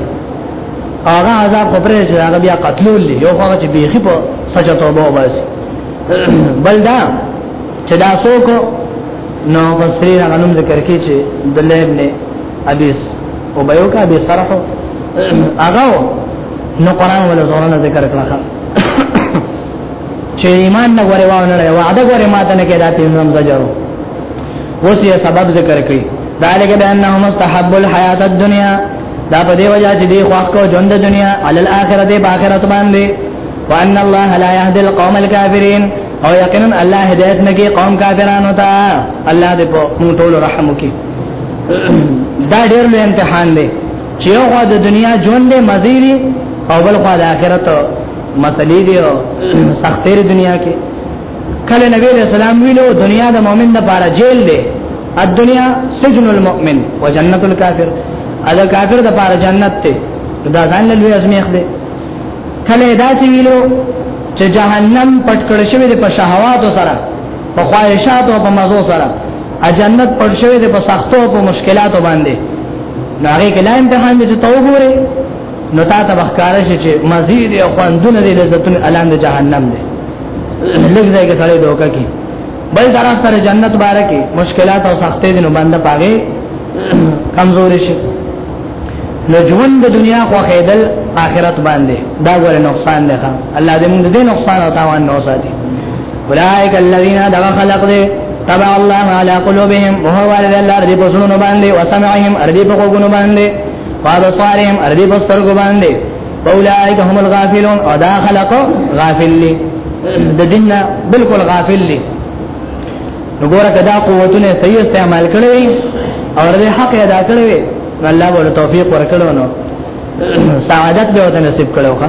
هغه عذاب خو پرې چې هغه بیا قتلول دی یو هغه چې بیخي په سچا توبه وباسي بل دا چې دا څوک نو بصری هغه نوم ذکر کړي چې د لېب نه ابيس او بيو کا به صرف هغه نو قران ولا زورنا ذکر کړه چې ایمان نه غره واه نه وعده غره ماته نه کېدا ته نوم زجرو وسیه سبب ذکر کړي ذالک بانهم مستحب الحیات الدنیا دا په دی وجہ چې دی خواخ کو ژوند د دنیا عل الاخرت به اخرت باندې وان الله لا يهدي القوم الكافرين او یقینا الله هدایت نکي قوم کافرانو ته الله دې په موږ ټول رحم وکړي دا ډېر لوی امتحان دی چې یو خوا د دنیا ژوند دی مزي دی او بل خوا د آخرت مسلې دی او سختې دنیا کې کله نبی له سلام ویلو دنیا د مؤمن لپاره جیل دی الدنیا سجن المؤمن وجنت الكافر ادا کافر د لپاره جنت دی دا ځان له لوی ازمیخ دی کله دا چې ویلو چې جهنم پټ کړ شوی د په شهوات سره په خواهشات او په مزو سره ا جنت پړ شوی د پسختو په مشکلاتو باندې نو هغه کله امتحان دې ته وګوره نو تا ته بخکار شي چې مزید او خوندونه دې لذتونه الان د جهنم دې لږ ځای کې سړی دوکا کی بل طرف سره جنت باره کې مشکلات او سختې دې نو باندې پاګه کمزور شي نو ژوند د دنیا خو خیدل آخرت باندې دا ګوره نقصان ده الله دې موږ دې نقصان او تاوان نه وساتي اولائک الذین دغ خلق دے تبع الله على قلوبهم وهو والد الله ردی پسونو باندې وسمعهم ردی په غوګونو باندې وابصارهم ردی په سترګو باندې اولائک هم الغافلون او دا خلق غافل لی د دینه بالکل غافل لی وګوره کدا قوتونه صحیح استعمال کړی او د حق ادا کړی الله ول توفیق ورکړو نو سعادت به وته نصیب کړو ښا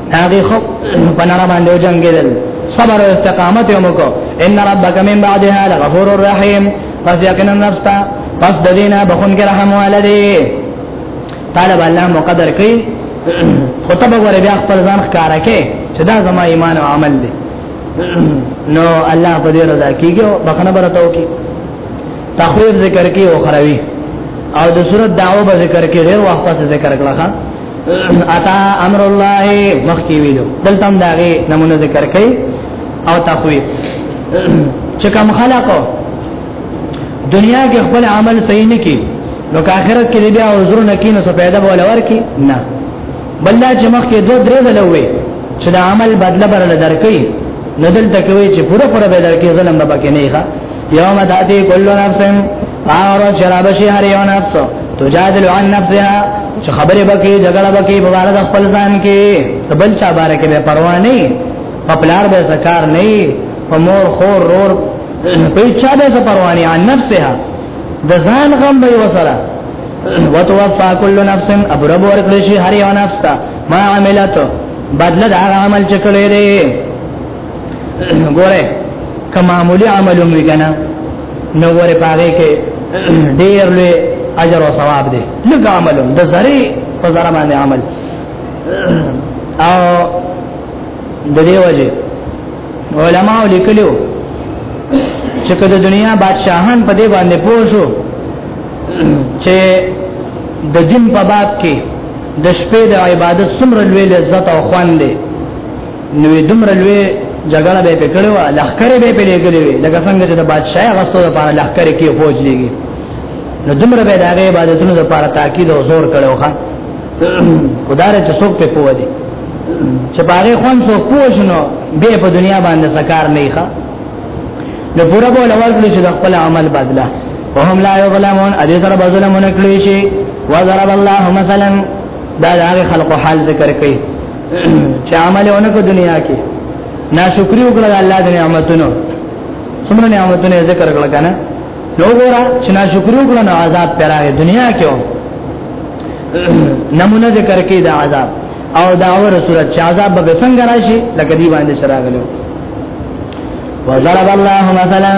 هغه خو په نړۍ باندې جنگیدل صبر او استقامت یې موکو ان ربک من بعدها لغفور الرحیم پس یقینا نفستا پس د دینه بخون کې رحم والدی طالب الله مقدر کړي خطبه ور بیا خپل ځان ښکارا کې چې دا زما ایمان او عمل دی نو الله په دې رضا کیږي او بخنه برته وکي تخویف ذکر کې او خروي او د صورت دعوه به ذکر کې ډیر وخت ذکر کړه اتا امر الله مخکی ویلو دلته هم داغه نمونه ذکر کړي او تخویف چې کوم خلقو دنیا کې خپل عمل صحیح نه کی نو کاخرت کې بیا عذر نه کینو څه پیدا بوله ورکی نه بل دا چې مخکې دوه درې ځله وې چې دا عمل بدله برله درکې ندل تکوي چې پوره پوره به درکې ظلم به پکې نه ښه یوم تاتی کل نفس پاورو چرابشی هر یو نفس تجادل عن نفسها چې خبره بکی جګړه بکی په اړه د خپل ځان کې بل چا باره کې به پروا نه په پلار به ذکر نه په مور خور رور په چا به څه پروا نه عن نفسها د ځان غم به وسره وتوفى كل نفس ابرب ورکړي هر یو نفس ته ما عملت بدل د عمل چکلې ګوره کمامولي عمل هم وکنه نو ور پاره کې ډیر لوی اجر او ثواب دی لږ عمل د زری په زره باندې عمل او د دې وجه علماء لیکلو چې کله دنیا بادشاہان په دې باندې پوښو چې د جن په باب کې د شپې د عبادت څومره لوی لذت او خوان دی نو دمر لوی جګړه به پکړې و لخر به په لګلې وي لکه څنګه چې د بادشاہ غستو د پاره لخر کې فوج لګي نو دمر به د هغه عبادتونو د پاره تاکید او زور کړو ښا خدای چې څوک په پوه دي چې باغې خوان څوک پوه شنو به په دنیا باندې سکار نه ښا د پورا بول ورکړي چې د خپل عمل بدله وهم لا یظلمون ادي سره بظلمون کړی شي وضرب الله مثلا دا د خلق حال ذکر کوي چې عمل اونکو دنیا کې ناشکری وکړه الله د نعمتونو څومره نعمتونه ذکر کړل کنه نو ګورا چې ناشکری وکړه نو عذاب پراوي دنیا کې نمونه ذکر کې د عذاب او دا اور صورت چې عذاب به څنګه راشي لکه دی باندې سره غلو وضرب الله مثلا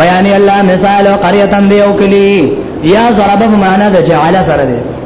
بیان الله مثال قريه دیو کلی یا ضرب معنا د جعل سره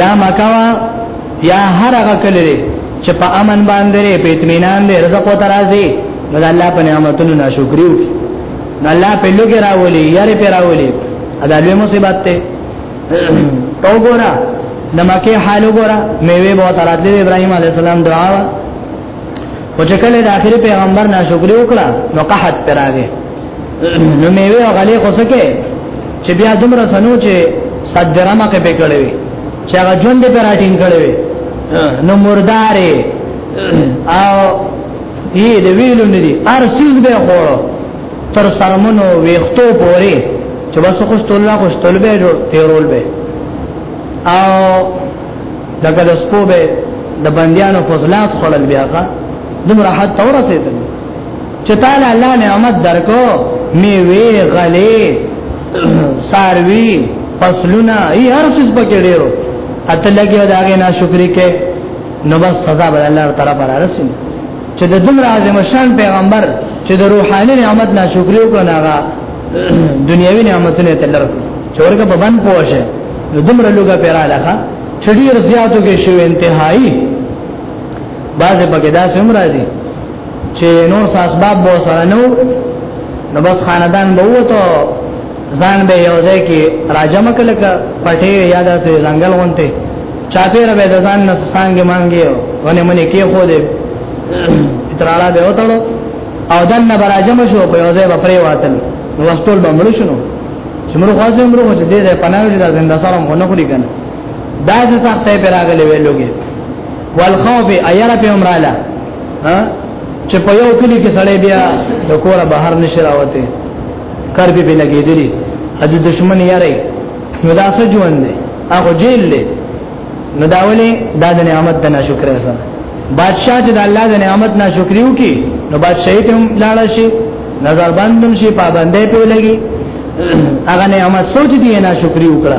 یا مکوا یا هر هغه کلی دی چې په امن باندې په اطمینان دی رزق او ترازی نو الله په نعمتونو ناشکری وکړي نو الله په لوګي راولي یاره په راولي ادا لوی مصیبت ته تو ګورا نمکه حال ګورا میوه به ترات دی ابراهیم علی السلام دعا وا او چې کله د اخر پیغمبر ناشکری وکړه نو قحط پراغه نو میوه او غلې خو سکه چې بیا دومره سنو چې صدرمه کې پکړې وي چې هغه ژوند په راټینګ کړې وي نو مردارې او یې د ویلو ندي ارسیز به خوړو تر سرمنو ویختو پوري چې بس خو ستولا خو ستول به جوړ تیرول به او دغه د سپو به د بندیانو فضلات خړل بیا کا دومره حد تور رسیدل چې تعالی الله نعمت درکو میوه غلې ساروی فصلونه ای هر څه پکې ډیرو اته لګي دا غي ناشکری کې نو بس سزا به الله تعالی پر رسول چې د دومره اعظم شان پیغمبر چې د روحاني نعمت ناشکری وکړه هغه دنیوي نعمتونه ته لرو چې ورګه په باندې پوښه دومره لوګه پیراله ښا چډیر زیاتو کې شو انتهایی بعضې پکې دا سم راځي چې نور اسباب به سره نو نو بس خاندان به وته ځان به یو ځای کې راجم کله پټې یا د ځنګل وونته چاپیره به ځان نه سانګې مانګې ونه منې کې خو دې تراله به وتړو او دنه براجم شو په یو ځای به پرې واتل نو وستول به مړ شنو چې مړ خاصه مړ هو چې دې پناوي د زنده سره مونږ نه خوري کنه دا څه سخته پیراغلې ویلوګي والخوف ايره په عمراله ها چې په یو کلی کې سړی بیا د کور بهر نشي راوته کار به لګېدلی اځ دشمن یاره نو دا څه ژوند دی هغه جیل دی نو دا ولې دا د نعمت د ناشکر سره بادشاہ چې د الله د نعمت ناشکری وکي نو بادشاہ ته هم لاړ شي نظر بندم شي پابندې په لګي هغه نعمت سوچ دی ناشکری وکړه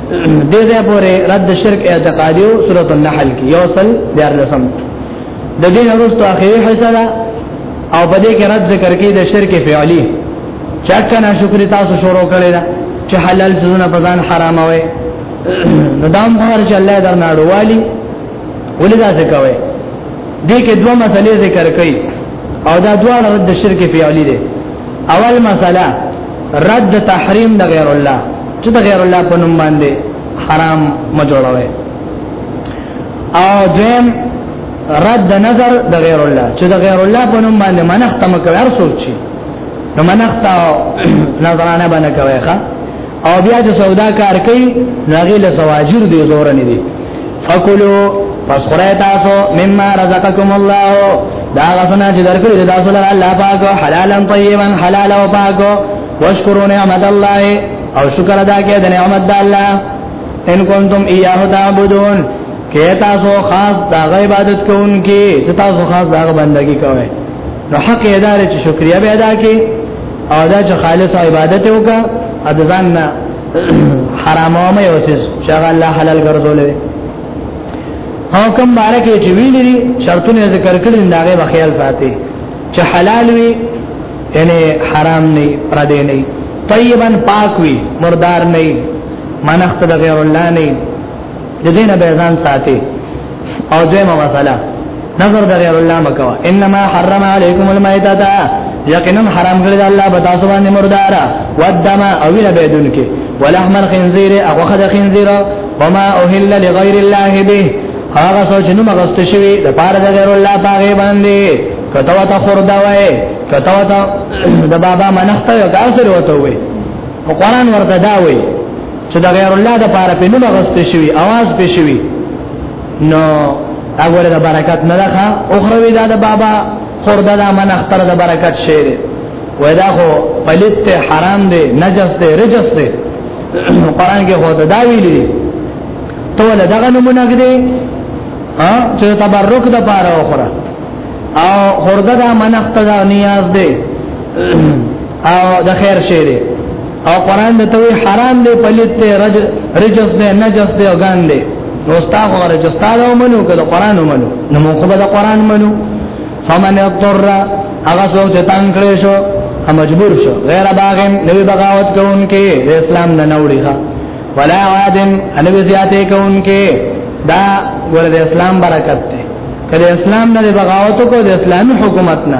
دې دې پورې رد شرک اعتقادي او سورۃ النحل کې یو سل دیار لسم د دې وروسته اخیری حصہ او په دې کې رد ذکر کې د شرک فعلی چا کنه شکر تاسو شروع کړی دا چې حلال زونه په ځان حرام وي نو دام بهر چې الله درناړو والی ولې دا څه کوي دې کې دوه مسلې ذکر کړي او دا دواړه رد شرک فعلی دي اول مسله رد تحریم د غیر الله چې د غیر الله په نوم باندې حرام ما جوړوي او دویم رد د نظر د غیر الله چې د غیر الله په نوم باندې منښت مکوي هر څوک چې نو منښت او نظرانه باندې کوي ښا او بیا چې سودا کار کوي نو هغه له سواجر دی زور نه دی فکلو پس خورای تاسو مما رزقکم الله دا غسنا چې درکړي د تاسو لپاره الله پاک حلالا طیبا حلال او پاک واشکروا نعمت الله او شکر ادا کړئ د نعمت د الله ان کنتم ایاه تعبدون کې تاسو خاص دا عبادت کوونکي چې تاسو خاص دا بندگی کوئ نو حق ادارې چې شکریا به ادا کړي او دا چې خالص عبادت وکړه اذان نه حرامو مې اوسې چې هغه الله حلال ګرځولې او کوم بارکه چې ویلې دي شرطونه ذکر کړل دا غي بخیال ساتي چې حلال وي یعنی حرام نه پر دې نه طیبا پاک وي مردار نه منخت د غیر الله نه د دین به ځان ساتي او دیمه مسله نظر د غیر الله مکوا انما حرم علیکم المیتۃ یقینا حرام کړی الله په تاسو باندې مردارا ودم او ویل به دن کې ولحم الخنزیر او خد خنزیر وما اوهل لغیر الله به هغه سوچ نو مغست شوی د پاره د غیر الله پاغه باندې کته وته خوردا وای کته وته د بابا منخته یو کار سره وته وای قرآن ورته دا وای چې د غیر الله د پاره په نوم غوسته شوی आवाज به شوی نو هغه د برکت نه ده اخروی دا د بابا خورده دا من اختر د برکت شی دی وای دا خو پلیت حرام دی نجس دی رجس دی قران کې خو دا ویلي ته ول دغه نمونه کړي ها چې تبرک د پاره اخره او خورده دا من اختر نیاز دی او د خیر شی دی او قران د توي حرام دی پلیت ته رج رجس دی نجس دی او ګان دی نو استاد غره رجس تعالی منو کله قران منو نو موږ به د قران منو فمن اضطر هغه څوک چې تنگ کړی شو مجبور شو غیر باغم نوی بغاوت کوونکې د اسلام نه نوړي ښا ولا عادم انوی زیاتې کوونکې دا ګور د اسلام برکت دی کله اسلام نه بغاوت کو د اسلامي حکومت نه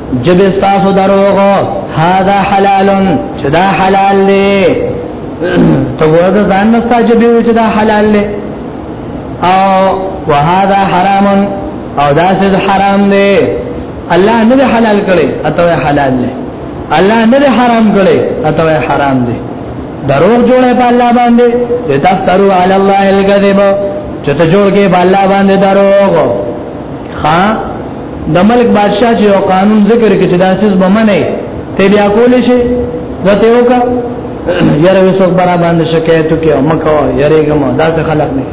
جب استاسو دروغ هادا حلالن چې دا حلال دی ته ورته ځان مستا چې به چې دا حلال دی او وهذا حرام او دا څه حرام دی الله نه حلال کړي اته حلال دی الله نه حرام کړي اته حرام دی دروغ جوړه په الله باندې چې تاسو ترو علی الله الکذب چې ته جوړ کې په الله باندې دروغ ها د ملک بادشاہ چې یو قانون ذکر کې چې دا سیس به منه ته بیا کولې شي زته وکا یاره وسوک برا باندې شکایت وکي او مکو یاره ګم دا څه خلق نه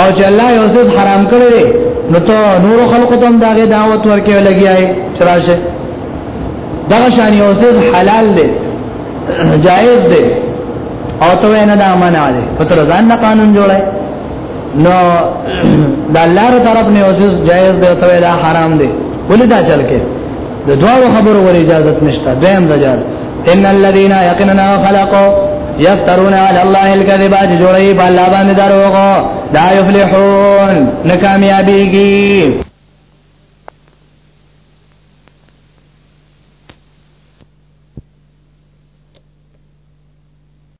او چې الله یو سیس حرام کړی نو ته نور خلق ته هم داغه دعوت ورکې لګیای تراشه دا شان یو سیس حلال دی جائز دی او ته نه دا منع دی پتر ځان نه قانون جوړه نو دا لار طرف نه اوسه جایز دی ته دا حرام دی ولې دا چل کې د دوه خبرو ور اجازه نشته دیم زجر ان الذين يقننا خلقوا يفترون على الله الكذب جوړي بالا باندې دروغ لا يفلحون نکامیابیږي